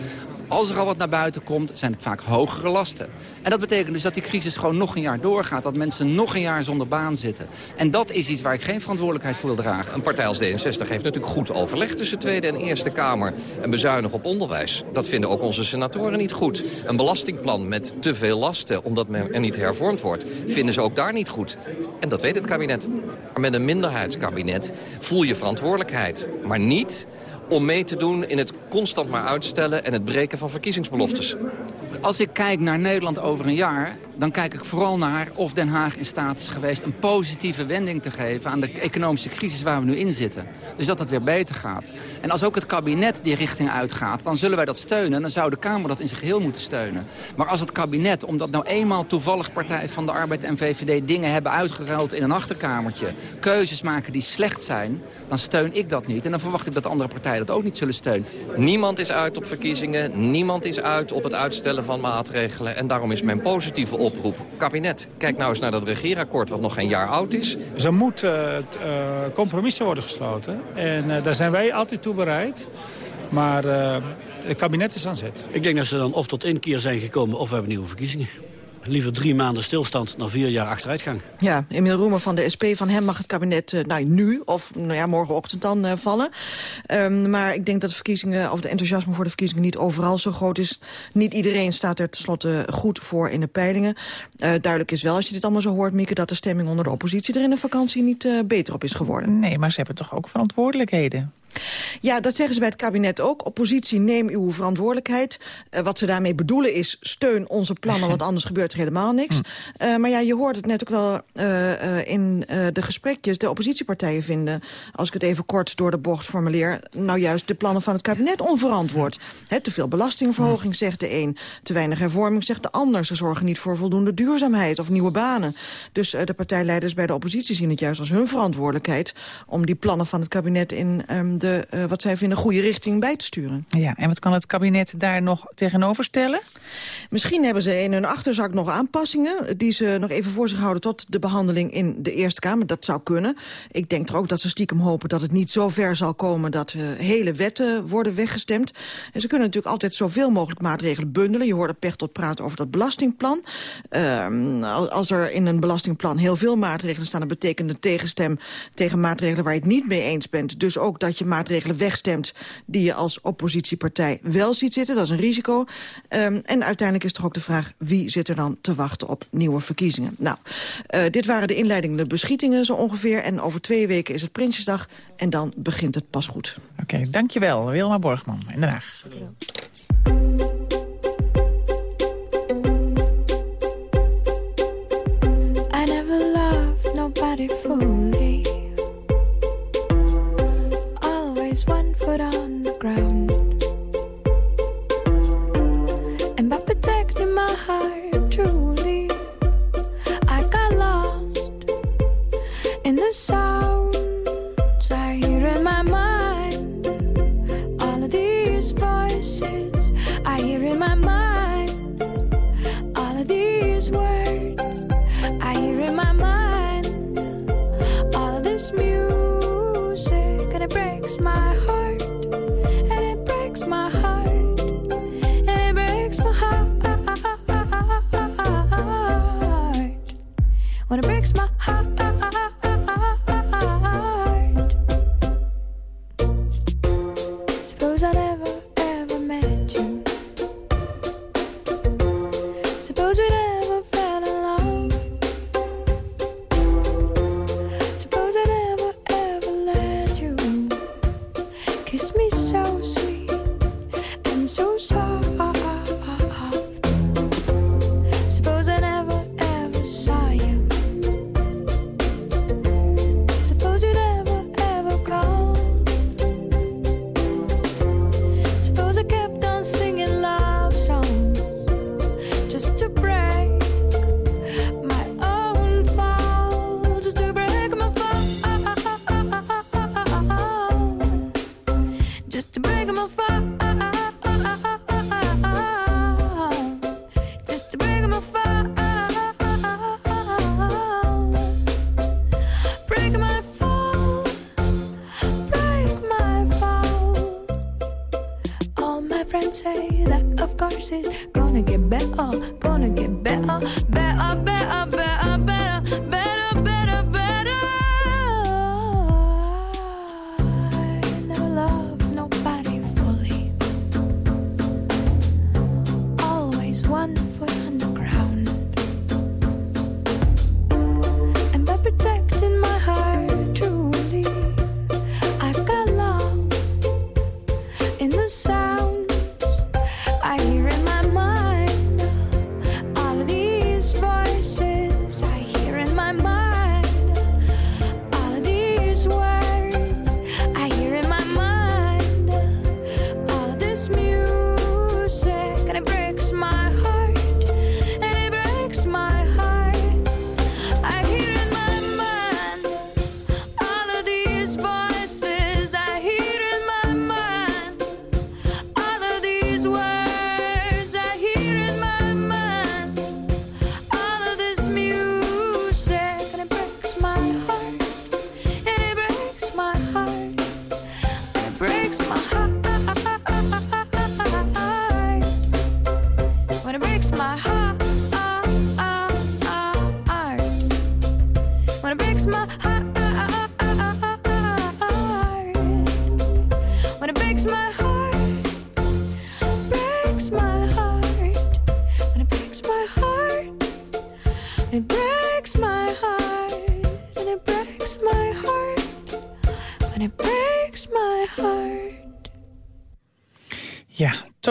S26: Als er al wat naar buiten komt, zijn het vaak hogere lasten. En dat betekent dus dat die crisis gewoon nog een jaar doorgaat. Dat mensen nog een jaar zonder baan zitten. En dat is iets waar ik geen verantwoordelijkheid voor wil dragen.
S25: Een partij als D66 heeft natuurlijk goed overleg tussen Tweede en Eerste Kamer. En bezuinig op onderwijs. Dat vinden ook onze senatoren niet goed. Een belastingplan met te veel lasten, omdat men er niet hervormd wordt... vinden ze ook daar niet goed. En dat weet het kabinet. Maar met een minderheidskabinet voel je verantwoordelijkheid. Maar niet om mee te doen in het constant maar uitstellen... en het breken van verkiezingsbeloftes.
S26: Als ik kijk naar Nederland over een jaar... dan kijk ik vooral naar of Den Haag in staat is geweest... een positieve wending te geven aan de economische crisis waar we nu in zitten. Dus dat het weer beter gaat. En als ook het kabinet die richting uitgaat... dan zullen wij dat steunen en dan zou de Kamer dat in zijn geheel moeten steunen. Maar als het kabinet, omdat nou eenmaal toevallig Partij van de Arbeid en VVD... dingen hebben uitgeruild in een achterkamertje... keuzes maken die slecht zijn, dan steun ik dat niet. En dan verwacht ik dat andere partijen dat ook niet zullen steunen.
S25: Niemand is uit op verkiezingen, niemand is uit op het uitstellen van maatregelen. En daarom is mijn positieve oproep. Kabinet, kijk nou eens naar dat regeerakkoord wat nog geen jaar oud is.
S24: Er moeten uh, compromissen worden gesloten. En uh, daar zijn wij altijd toe bereid. Maar uh, het kabinet is aan zet.
S27: Ik denk dat ze dan of tot inkeer zijn gekomen of we hebben nieuwe verkiezingen liever drie maanden stilstand na vier jaar achteruitgang.
S23: Ja, Emiel Roemer van de SP, van hem mag het kabinet uh, nou, nu of nou ja, morgenochtend dan uh, vallen. Um, maar ik denk dat de verkiezingen, of de enthousiasme voor de verkiezingen niet overal zo groot is. Niet iedereen staat er tenslotte goed voor in de peilingen. Uh, duidelijk is wel, als je dit allemaal zo hoort, Mieke, dat de stemming onder de oppositie er in de vakantie niet beter op is geworden.
S6: Nee, maar ze hebben toch ook verantwoordelijkheden?
S23: Ja, dat zeggen ze bij het kabinet ook. Oppositie, neem uw verantwoordelijkheid. Uh, wat ze daarmee bedoelen is, steun onze plannen... want anders gebeurt er helemaal niks. Uh, maar ja, je hoort het net ook wel uh, in de gesprekjes... de oppositiepartijen vinden, als ik het even kort door de bocht formuleer... nou juist de plannen van het kabinet onverantwoord. He, te veel belastingverhoging, zegt de een. Te weinig hervorming, zegt de ander. Ze zorgen niet voor voldoende duurzaamheid of nieuwe banen. Dus de partijleiders bij de oppositie zien het juist als hun verantwoordelijkheid... om die plannen van het kabinet in um, de uh, wat zij vinden, goede richting bij te sturen.
S6: Ja, en wat kan het kabinet daar nog tegenover stellen?
S23: Misschien hebben ze in hun achterzak nog aanpassingen... die ze nog even voor zich houden tot de behandeling in de Eerste Kamer. Dat zou kunnen. Ik denk er ook dat ze stiekem hopen dat het niet zo ver zal komen... dat uh, hele wetten worden weggestemd. En ze kunnen natuurlijk altijd zoveel mogelijk maatregelen bundelen. Je hoorde Pechtold praten over dat belastingplan. Uh, als er in een belastingplan heel veel maatregelen staan... dan betekent een tegenstem tegen maatregelen waar je het niet mee eens bent. Dus ook dat je maatregelen wegstemt die je als oppositiepartij wel ziet zitten. Dat is een risico. Um, en uiteindelijk is toch ook de vraag wie zit er dan te wachten op nieuwe verkiezingen. Nou, uh, dit waren de inleidingen, de beschietingen zo ongeveer. En over twee weken is het Prinsjesdag en dan begint het pas goed.
S6: Oké, okay, dankjewel. Wilma Borgman in Den Haag.
S28: I never loved nobody fully the sounds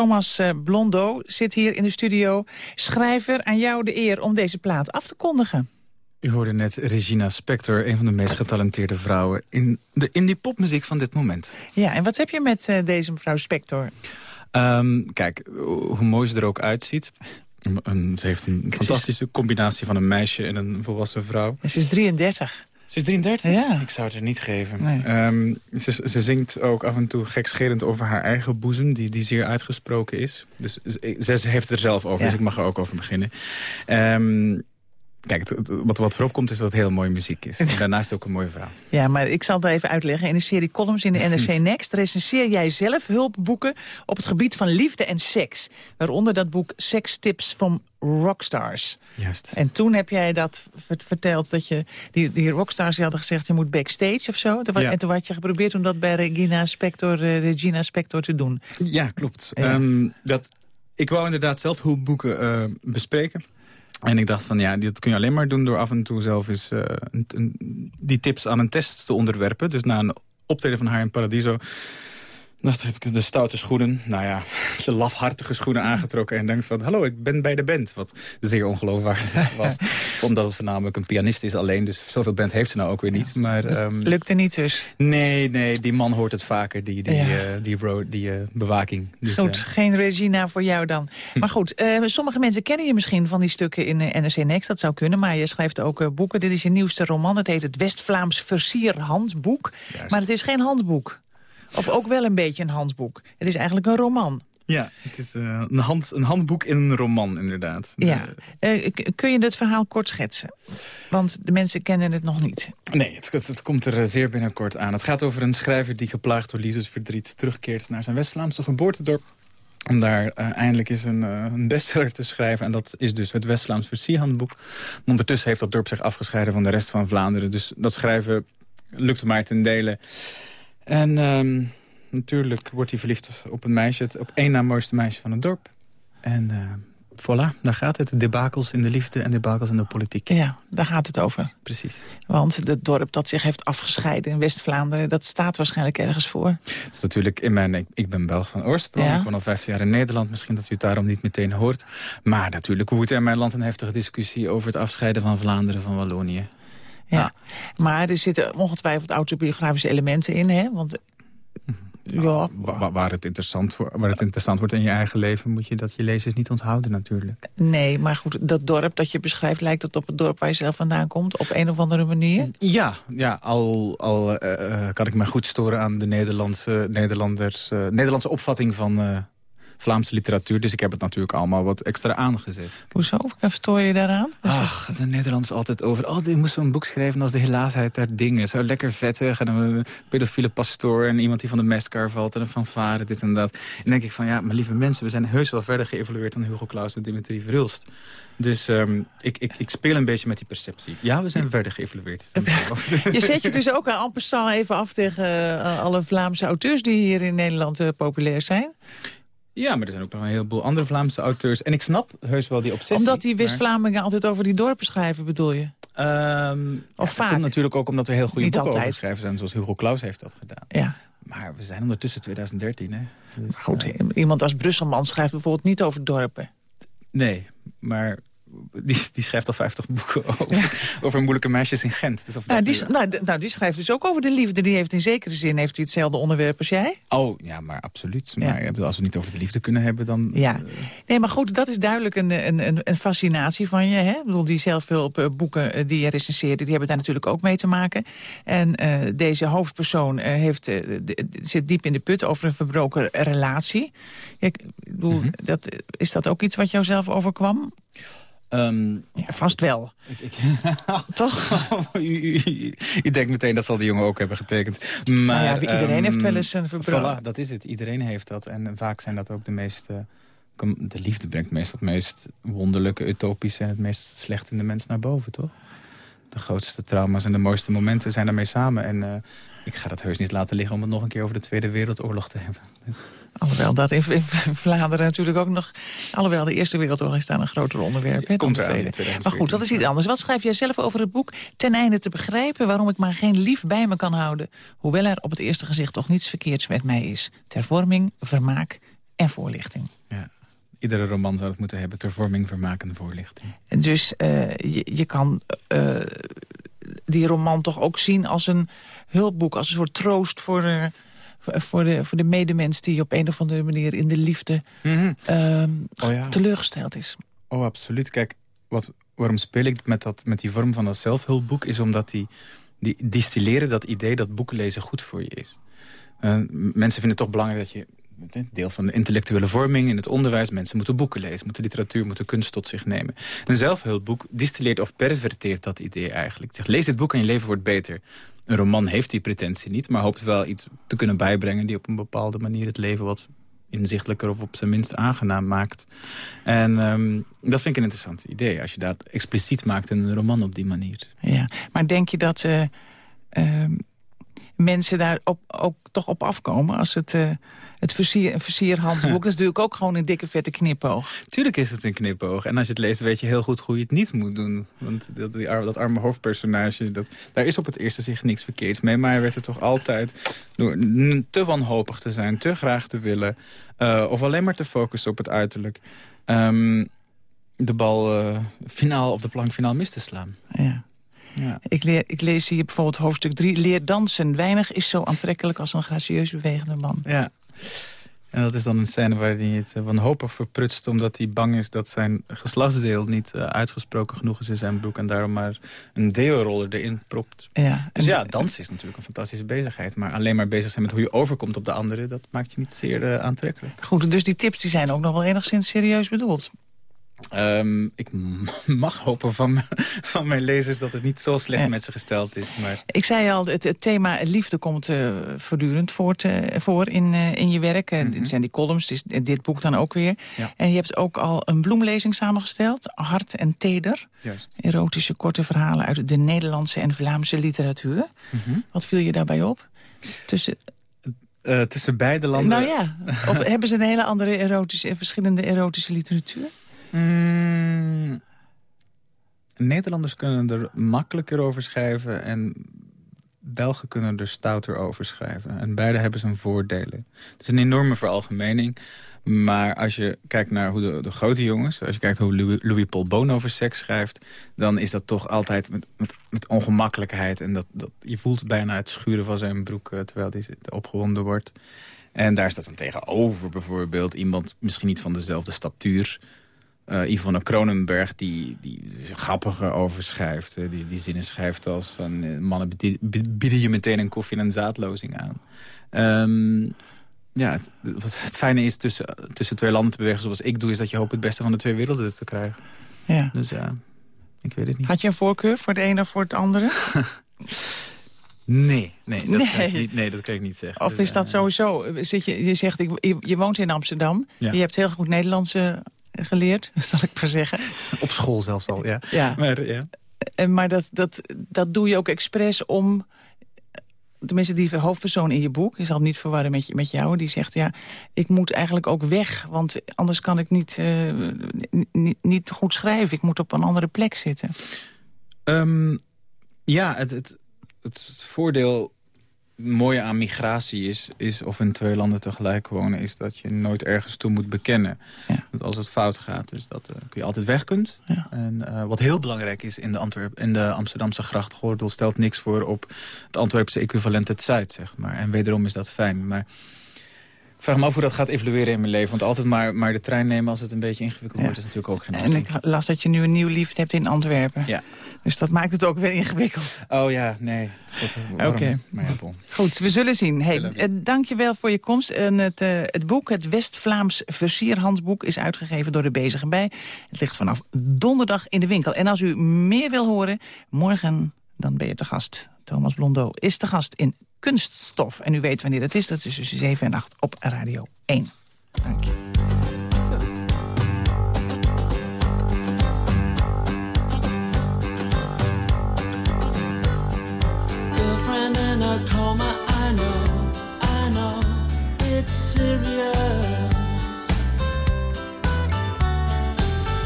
S6: Thomas uh, Blondo zit hier in de studio. Schrijver, aan jou de eer om deze plaat af te kondigen.
S29: U hoorde net Regina Spector, een van de meest getalenteerde vrouwen... in de indie popmuziek van dit moment.
S6: Ja, en wat heb je met uh, deze mevrouw Spector?
S29: Um, kijk, hoe mooi ze er ook uitziet... Ze heeft een fantastische combinatie van een meisje en een volwassen vrouw.
S6: En ze is 33.
S29: Ze is 33?
S6: Ja.
S29: Ik zou het er niet geven.
S6: Nee.
S29: Ehm, ze, ze zingt ook af en toe gekscherend over haar eigen boezem... die, die zeer uitgesproken is. Dus ze, ze heeft er zelf over,
S6: Ja.
S29: dus ik mag er ook over beginnen. Ehm, kijk, wat, wat voorop komt is dat het heel mooie muziek is. En daarnaast ook een mooie vrouw.
S6: Ja, maar ik zal het even uitleggen. In de serie columns in de NRC Next recenseer jij zelf hulpboeken op het gebied van liefde en seks. Waaronder dat boek Sex Tips from Rockstars.
S29: Juist.
S6: En toen heb jij dat vert- verteld dat je, die, die rockstars die hadden gezegd je moet backstage of zo.
S29: Ja.
S6: En toen had je geprobeerd om dat bij Regina Spector, eh, Regina Spector te doen.
S29: Ja, klopt.
S6: Ja.
S29: Ehm, dat, ik wou inderdaad zelf hulpboeken eh, bespreken. En ik dacht van ja, dat kun je alleen maar doen door af en toe zelf eens eh, een, die tips aan een test te onderwerpen. Dus na een optreden van haar in Paradiso dacht heb ik de stoute schoenen, nou ja, de lafhartige schoenen aangetrokken. En denk van, hallo, ik ben bij de band. Wat zeer ongeloofwaardig was. Omdat het voornamelijk een pianist is alleen. Dus zoveel band heeft ze nou ook weer niet. Maar, ehm,
S6: Lukte niet dus.
S29: Nee, nee, die man hoort het vaker, die, die,
S6: Ja.
S29: eh, die, road, die eh, bewaking. Dus,
S6: Goed,
S29: eh,
S6: geen Regina voor jou dan. Maar goed, sommige mensen kennen je misschien van die stukken in NRC Next. Dat zou kunnen, maar je schrijft ook boeken. Dit is je nieuwste roman. Het heet het West-Vlaams Versierhandboek. Maar het is geen handboek. Of ook wel een beetje een handboek. Het is eigenlijk een roman.
S29: Ja, het is eh, een, hand, een handboek in een roman, inderdaad.
S6: Ja. Eh, kun je het verhaal kort schetsen? Want de mensen kennen het nog niet.
S29: Nee, het, het, het komt er eh, zeer binnenkort aan. Het gaat over een schrijver die geplaagd door liefdesverdriet... terugkeert naar zijn West-Vlaamse geboortedorp... om daar eindelijk eens een, een bestseller te schrijven. En dat is dus het West-Vlaams Versierhandboek. Ondertussen heeft dat dorp zich afgescheiden van de rest van Vlaanderen. Dus dat schrijven lukt maar ten dele. En ehm, natuurlijk wordt hij verliefd op een meisje... het op één na mooiste meisje van het dorp. En eh, voilà, daar gaat het. Debakels in de liefde en debakels in de politiek.
S6: Ja, daar gaat het over.
S29: Precies.
S6: Want het dorp dat zich heeft afgescheiden in West-Vlaanderen... dat staat waarschijnlijk ergens voor.
S29: Het is natuurlijk in mijn... Ik, ik ben Belg van oorsprong.
S6: Ja.
S29: Ik woon al 15 jaar in Nederland. Misschien dat u het daarom niet meteen hoort. Maar natuurlijk woedt er in mijn land een heftige discussie... over het afscheiden van Vlaanderen van Wallonië.
S6: Ja. Maar er zitten ongetwijfeld autobiografische elementen in, hè? Want ja,
S29: Wa- wa- waar, het interessant, wo- waar het interessant wordt in je eigen leven... moet je dat je lezers niet onthouden natuurlijk.
S6: nee, maar goed, dat dorp dat je beschrijft... lijkt dat op het dorp waar je zelf vandaan komt, op een of andere manier?
S29: Ja, ja al, al eh, eh, kan ik me goed storen aan de Nederlandse, Nederlanders, eh, Nederlandse opvatting van Vlaamse literatuur. Dus ik heb het natuurlijk allemaal wat extra aangezet.
S6: Hoezo? Stoor je daaraan?
S29: Ach, de Nederlanders altijd over... oh, je moest zo'n boek schrijven als de helaasheid der dingen. Zo lekker vettig. En een pedofiele pastoor en iemand die van de mestkar valt... en een fanfare, dit en dat. En dan denk ik van, ja, maar lieve mensen... we zijn heus wel verder geëvolueerd dan Hugo Claus en Dimitri Verhulst. Dus ehm, ik, ik, ik speel een beetje met die perceptie. Ja, we zijn verder geëvolueerd.
S6: Je zet je dus ook aan passant even af tegen eh, alle Vlaamse auteurs... die hier in Nederland eh, populair zijn?
S29: Ja, maar er zijn ook nog een heleboel andere Vlaamse auteurs. En ik snap heus wel die obsessie.
S6: Omdat die
S29: maar-
S6: West-Vlamingen altijd over die dorpen schrijven, bedoel je?
S29: Ehm, ja, dat
S6: vaak.
S29: komt natuurlijk ook omdat er heel goede
S6: Niet
S29: boeken
S6: altijd.
S29: over geschreven zijn... zoals Hugo Claus heeft dat gedaan.
S6: Ja.
S29: Maar we zijn ondertussen 2013, hè? Dus,
S6: Goed,
S29: eh,
S6: iemand als Brusselman schrijft bijvoorbeeld niet over dorpen.
S29: nee, maar die, die schrijft al 50 boeken over, over moeilijke meisjes in Gent. Dus of
S6: Nou die,
S29: nu-
S6: nou, nou, die schrijft dus ook over de liefde. Die heeft in zekere zin heeft hij hetzelfde onderwerp als jij.
S29: Oh, ja, maar absoluut.
S6: Ja.
S29: Maar ik bedoel, als we het niet over de liefde kunnen hebben, dan...
S6: Ja. Nee, maar goed, dat is duidelijk een, een, een, een fascinatie van je. Hè? Ik bedoel, die zelfhulpboeken eh, die je recenseerde, die hebben daar natuurlijk ook mee te maken. En eh, deze hoofdpersoon eh, heeft, eh, zit diep in de put over een verbroken relatie. Ik bedoel,
S29: Mhm.
S6: dat, is dat ook iets wat jou zelf overkwam?
S29: Ehm,
S6: Ja, vast wel. Toch?
S29: u, u- u- u denkt meteen dat zal de jongen ook hebben getekend. Maar,
S6: Nou ja, iedereen
S29: ehm,
S6: heeft wel eens een verbroken-
S29: Voilà, dat is het. Iedereen heeft dat. En vaak zijn dat ook de meest... kom- de liefde brengt meestal het meest wonderlijke, utopische... en het meest slecht in de mens naar boven, toch? De grootste trauma's en de mooiste momenten zijn daarmee samen. En eh, ik ga dat heus niet laten liggen om het nog een keer over de Tweede Wereldoorlog te hebben. Dus-
S6: Alhoewel dat in, in Vlaanderen natuurlijk ook nog... Alhoewel de Eerste Wereldoorlog is daar een groter onderwerp. hè,
S29: Komt
S6: de
S29: eraan in
S6: Tweede.
S29: 2014.
S6: Maar goed, dat is iets anders. Wat schrijf jij zelf over het boek? Ten einde te begrijpen waarom ik maar geen lief bij me kan houden. Hoewel er op het eerste gezicht toch niets verkeerds met mij is. Ter vorming, vermaak en voorlichting.
S29: Ja. Iedere roman zou het moeten hebben. Ter vorming, vermaak en voorlichting.
S6: En Dus eh, je, je kan eh, die roman toch ook zien als een hulpboek. Als een soort troost voor de, voor de, voor de medemens... die op een of andere manier in de liefde ehm,
S29: Oh ja.
S6: teleurgesteld is.
S29: Oh, absoluut. Kijk, wat, waarom speel ik met, dat, met die vorm van dat zelfhulpboek... is omdat die die distilleren dat idee dat boeken lezen goed voor je is. Uh, mensen vinden het toch belangrijk dat je deel van de intellectuele vorming in het onderwijs. Mensen moeten boeken lezen, moeten literatuur, moeten kunst tot zich nemen. Een zelfhulpboek distilleert of perverteert dat idee eigenlijk. Het zegt, lees dit boek en je leven wordt beter. Een roman heeft die pretentie niet, maar hoopt wel iets te kunnen bijbrengen... die op een bepaalde manier het leven wat inzichtelijker of op zijn minst aangenaam maakt. En um, dat vind ik een interessant idee, als je dat expliciet maakt in een roman op die manier.
S6: Ja, maar denk je dat uh, uh, mensen daar op, ook toch op afkomen als het... Uh, het versier, versierhandboek, dat is natuurlijk ook gewoon een dikke vette knipoog.
S29: Tuurlijk is het een knipoog. En als je het leest weet je heel goed hoe je het niet moet doen. Want dat, die, dat arme hoofdpersonage, dat, daar is op het eerste zich niks verkeerds mee. Maar hij werd er toch altijd door te wanhopig te zijn, te graag te willen... Uh, of alleen maar te focussen op het uiterlijk... Um, de bal uh, finaal of de plank finaal mis te slaan.
S6: Ja. Ja. Ik, leer, ik lees hier bijvoorbeeld hoofdstuk 3. Leer dansen. Weinig is zo aantrekkelijk als een gracieus bewegende man.
S29: Ja. En dat is dan een scène waarin je het uh, wanhopig verprutst... omdat hij bang is dat zijn geslachtsdeel niet uh, uitgesproken genoeg is in zijn broek... en daarom maar een deo-roller erin propt.
S6: Ja,
S29: dus ja, dansen is natuurlijk een fantastische bezigheid. Maar alleen maar bezig zijn met hoe je overkomt op de anderen... dat maakt je niet zeer uh, aantrekkelijk.
S6: Goed, dus die tips die zijn ook nog wel enigszins serieus bedoeld.
S29: Um, ik mag hopen van, van mijn lezers dat het niet zo slecht ja. met ze gesteld is. Maar...
S6: Ik zei al, het, het thema liefde komt uh, voortdurend voor, te, voor in, uh, in je werk. Mm -hmm. Het zijn die columns, is dit boek dan ook weer. Ja. En je hebt ook al een bloemlezing samengesteld. Hart en teder.
S29: Juist.
S6: Erotische korte verhalen uit de Nederlandse en Vlaamse literatuur. Mm -hmm. Wat viel je daarbij op?
S29: Tussen... Uh, tussen beide landen?
S6: Nou ja, of hebben ze een hele andere erotische, verschillende erotische literatuur?
S29: Mm, Nederlanders kunnen er makkelijker over schrijven... en Belgen kunnen er stouter over schrijven. En beide hebben zijn voordelen. Het is een enorme veralgemening. Maar als je kijkt naar hoe de, grote jongens... als je kijkt hoe Louis, Louis, Paul Boon over seks schrijft... dan is dat toch altijd met, met, met ongemakkelijkheid. En dat, dat, je voelt bijna het schuren van zijn broek... Uh, terwijl hij opgewonden wordt. En daar staat dan tegenover bijvoorbeeld iemand... misschien niet van dezelfde statuur... Uh, Yvonne Kronenberg, die, die grappiger over schrijft. Uh, die, die zinnen schrijft als van... Uh, mannen bieden je meteen een koffie en een zaadlozing aan. Um, ja, het, het, fijne is tussen, tussen twee landen te bewegen zoals ik doe... is dat je hoopt het beste van de twee werelden te krijgen.
S6: Ja.
S29: Dus ja, ik weet het niet.
S6: Had je een voorkeur voor de ene of voor het andere?
S29: Nee, nee, dat, nee. Kan ik niet, nee, dat kan ik niet zeggen.
S6: Of is dat sowieso... Zit je, je zegt, ik, je, je woont in Amsterdam. Ja. Je hebt heel goed Nederlandse geleerd, zal ik maar zeggen.
S29: Op school zelfs al, ja.
S6: ja.
S29: Maar, ja.
S6: maar dat, dat, dat doe je ook expres om... Tenminste, die hoofdpersoon in je boek, zal hem niet verwarren met, met jou... die zegt, ja, ik moet eigenlijk ook weg... want anders kan ik niet, uh, niet, niet goed schrijven. Ik moet op een andere plek zitten.
S29: Um, ja, het, het, het voordeel mooie aan migratie is, is, of in twee landen tegelijk wonen... is dat je nooit ergens toe moet bekennen.
S6: Ja.
S29: Als het fout gaat, dus dat uh, kun je altijd weg kunt.
S6: Ja.
S29: En uh, wat heel belangrijk is in de, Antwerp in de Amsterdamse grachtgordel... stelt niks voor op het Antwerpse equivalent het Zuid, zeg maar. En wederom is dat fijn, maar... Vraag me af hoe dat gaat evolueren in mijn leven. Want altijd maar, maar de trein nemen als het een beetje ingewikkeld ja. wordt... is natuurlijk ook geen
S6: En ik las dat je nu een nieuw liefde hebt in Antwerpen.
S29: Ja.
S6: Dus dat maakt het ook weer ingewikkeld.
S29: Oh ja, nee.
S6: Oké. Okay. Goed, we zullen zien. Hey, uh, dank je wel voor je komst. En het, uh, het boek, het West-Vlaams versierhandboek... is uitgegeven door de Bezige Bij. Het ligt vanaf donderdag in de winkel. En als u meer wil horen, morgen dan ben je te gast. Thomas Blondeau is te gast in Kunststof. En u weet wanneer dat is. Dat is tussen 7 en 8 op Radio 1. Dank je.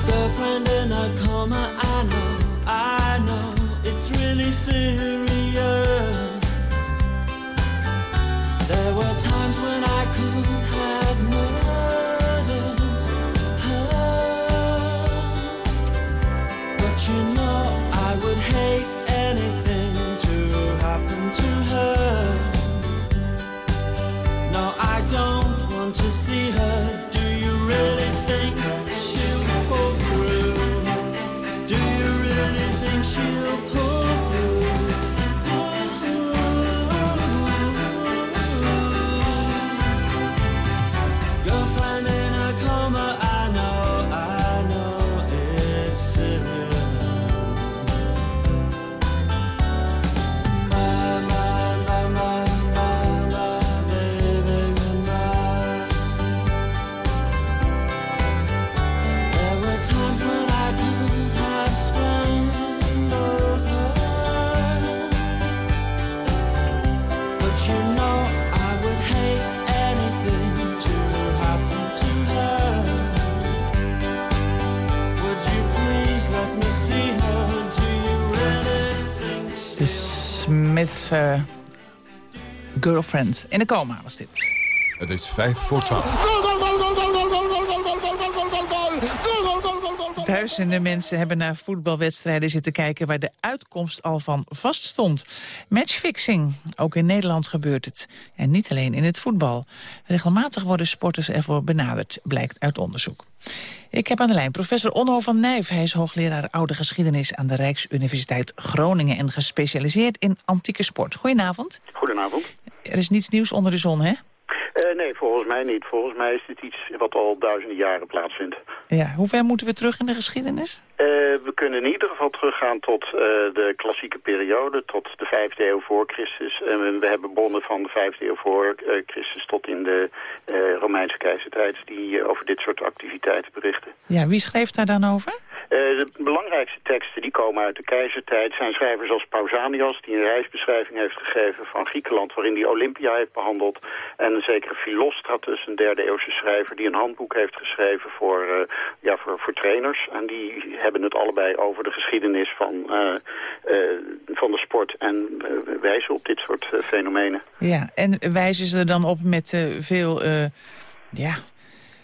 S22: Girlfriend in a coma, I know, I know, it's really serious.
S6: Smith, eh, Girlfriend. In de coma was dit.
S4: Het is vijf voor twaalf.
S6: Duizenden mensen hebben naar voetbalwedstrijden zitten kijken... waar de uitkomst al van vast stond. Matchfixing, ook in Nederland gebeurt het. En niet alleen in het voetbal. Regelmatig worden sporters ervoor benaderd, blijkt uit onderzoek. Ik heb aan de lijn professor Onno van Nijf. Hij is hoogleraar oude geschiedenis aan de Rijksuniversiteit Groningen... en gespecialiseerd in antieke sport. Goedenavond.
S30: Goedenavond.
S6: Er is niets nieuws onder de zon, hè?
S30: Uh, nee, volgens mij niet. Volgens mij is dit iets wat al duizenden jaren plaatsvindt.
S6: Ja, hoe ver moeten we terug in de geschiedenis?
S30: Uh, we kunnen in ieder geval teruggaan tot uh, de klassieke periode, tot de vijfde eeuw voor Christus. En we hebben bronnen van de vijfde eeuw voor Christus tot in de Romeinse keizertijd die over dit soort activiteiten berichten.
S6: Ja, wie schreef daar dan over?
S30: De belangrijkste teksten die komen uit de keizertijd zijn schrijvers als Pausanias... die een reisbeschrijving heeft gegeven van Griekenland... waarin hij Olympia heeft behandeld. En een zekere Philostratus, een derde eeuwse schrijver... die een handboek heeft geschreven voor, uh, ja, voor, voor trainers. En die hebben het allebei over de geschiedenis van, uh, uh, van de sport... en wijzen op dit soort fenomenen.
S6: Ja, en wijzen ze er dan op met veel ja,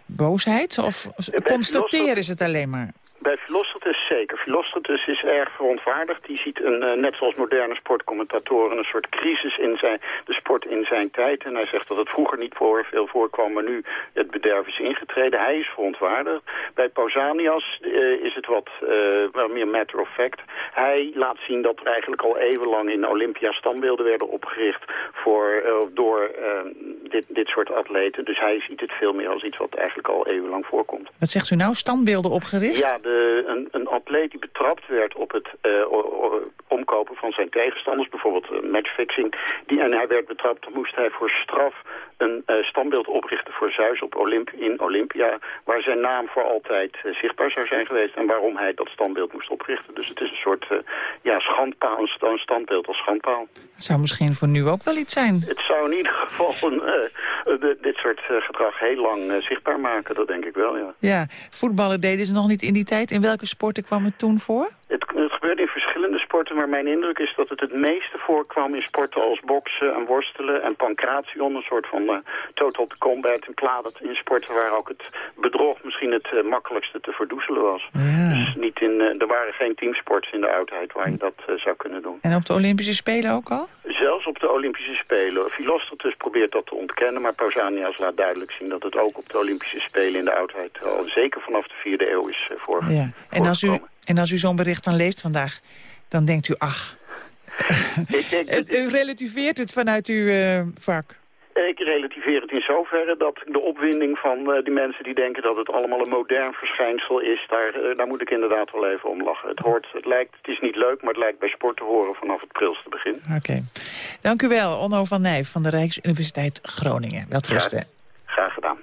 S6: boosheid? Of constateren ze het alleen maar?
S30: Bij Philostratus zeker. Philostratus is erg verontwaardigd. Die ziet, een, uh, net zoals moderne sportcommentatoren, een soort crisis in zijn, de sport in zijn tijd. En hij zegt dat het vroeger niet voor veel voorkwam, maar nu het bederf is ingetreden. Hij is verontwaardigd. Bij Pausanias uh, is het wat uh, meer matter of fact. Hij laat zien dat er eigenlijk al eeuwenlang in Olympia standbeelden werden opgericht voor, door dit, dit soort atleten. Dus hij ziet het veel meer als iets wat eigenlijk al eeuwenlang voorkomt.
S6: Wat zegt u nou? Standbeelden opgericht?
S30: Ja, de een, een, atleet die betrapt werd op het uh, omkopen van zijn tegenstanders, bijvoorbeeld uh, matchfixing, die, en hij werd betrapt, dan moest hij voor straf een uh, standbeeld oprichten voor Zeus op Olymp in Olympia, waar zijn naam voor altijd zichtbaar zou zijn geweest en waarom hij dat standbeeld moest oprichten. Dus het is een soort ja, schandpaal, een standbeeld als schandpaal.
S6: Het zou misschien voor nu ook wel iets zijn.
S30: Het zou in ieder geval een, de, dit soort gedrag heel lang zichtbaar maken, dat denk ik wel, ja.
S6: Ja, voetballen deden ze nog niet in die tijd. In welke sporten kwam het toen voor?
S30: Het, het gebeurde in verschillende sporten, maar mijn indruk is dat het het meeste voorkwam in sporten als boksen en worstelen en pancration, een soort van uh, total combat en kladat in sporten waar ook het bedrog misschien het uh, makkelijkste te verdoezelen was.
S6: Ja.
S30: Dus niet in, uh, er waren geen teamsports in de oudheid waar je dat zou kunnen doen.
S6: En op de Olympische Spelen ook al?
S30: Zelfs op de Olympische Spelen. Philostratus probeert dat te ontkennen, maar Pausanias laat duidelijk zien dat het ook op de Olympische Spelen in de oudheid al zeker vanaf de vierde eeuw is voorgekomen.
S6: Ja. En als u, en als u zo'n bericht dan leest vandaag, dan denkt u, ach... u relativeert het vanuit uw uh, vak.
S30: Ik relativeer het in zoverre dat de opwinding van uh, die mensen die denken dat het allemaal een modern verschijnsel is, daar, uh, daar moet ik inderdaad wel even om lachen. Het, hoort, het, lijkt, het is niet leuk, maar het lijkt bij sport te horen vanaf het prilste begin.
S6: Oké. Okay. Dank u wel, Onno van Nijf van de Rijksuniversiteit Groningen. Welterusten.
S30: Graag gedaan.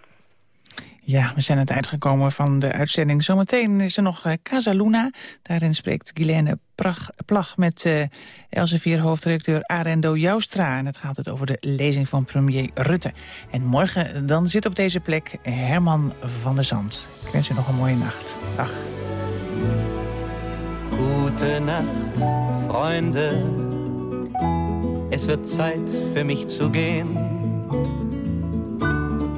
S6: Ja, we zijn aan het eind gekomen van de uitzending. Zometeen is er nog uh, Casa Luna. Daarin spreekt Guilaine Prach, Plag met uh, Elsevier hoofdredacteur Arendo Joustra. En het gaat het over de lezing van premier Rutte. En morgen dan zit op deze plek Herman van der Zand. Ik wens u nog een mooie nacht. Dag.
S31: Gute Nacht, Freunde. Es wird Zeit für mich zu gehen.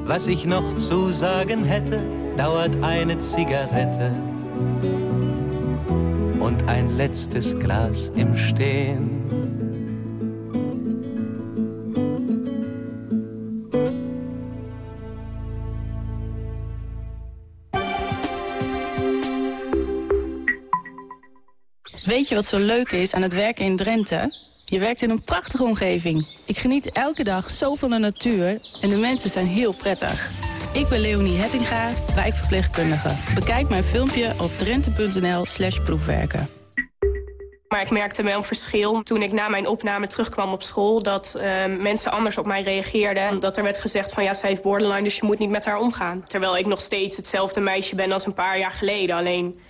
S31: Was ich noch zu sagen hätte, dauert eine Zigarette und ein letztes Glas im Stehen.
S32: Weet je wat zo leuk is aan het werken in Drenthe? Je werkt in een prachtige omgeving. Ik geniet elke dag zo van de natuur en de mensen zijn heel prettig. Ik ben Leonie Hettinga, wijkverpleegkundige. Bekijk mijn filmpje op drenthe.nl slash proefwerken.
S15: Maar ik merkte wel een verschil toen ik na mijn opname terugkwam op school... dat uh, mensen anders op mij reageerden. Dat er werd gezegd van ja, ze heeft borderline, dus je moet niet met haar omgaan. Terwijl ik nog steeds hetzelfde meisje ben als een paar jaar geleden. Alleen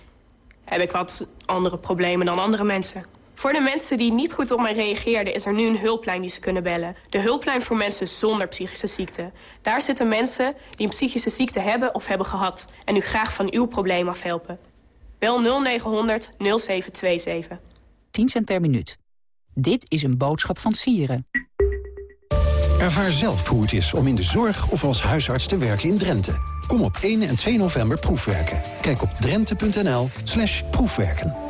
S15: heb ik wat andere problemen dan andere mensen. Voor de mensen die niet goed op mij reageerden... is er nu een hulplijn die ze kunnen bellen. De hulplijn voor mensen zonder psychische ziekte. Daar zitten mensen die een psychische ziekte hebben of hebben gehad... en u graag van uw probleem afhelpen. Bel 0900 0727.
S33: 10 cent per minuut. Dit is een boodschap van Sieren.
S34: Ervaar zelf hoe het is om in de zorg of als huisarts te werken in Drenthe. Kom op 1 en 2 november proefwerken. Kijk op drenthe.nl slash proefwerken.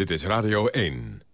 S4: Dit is Radio 1.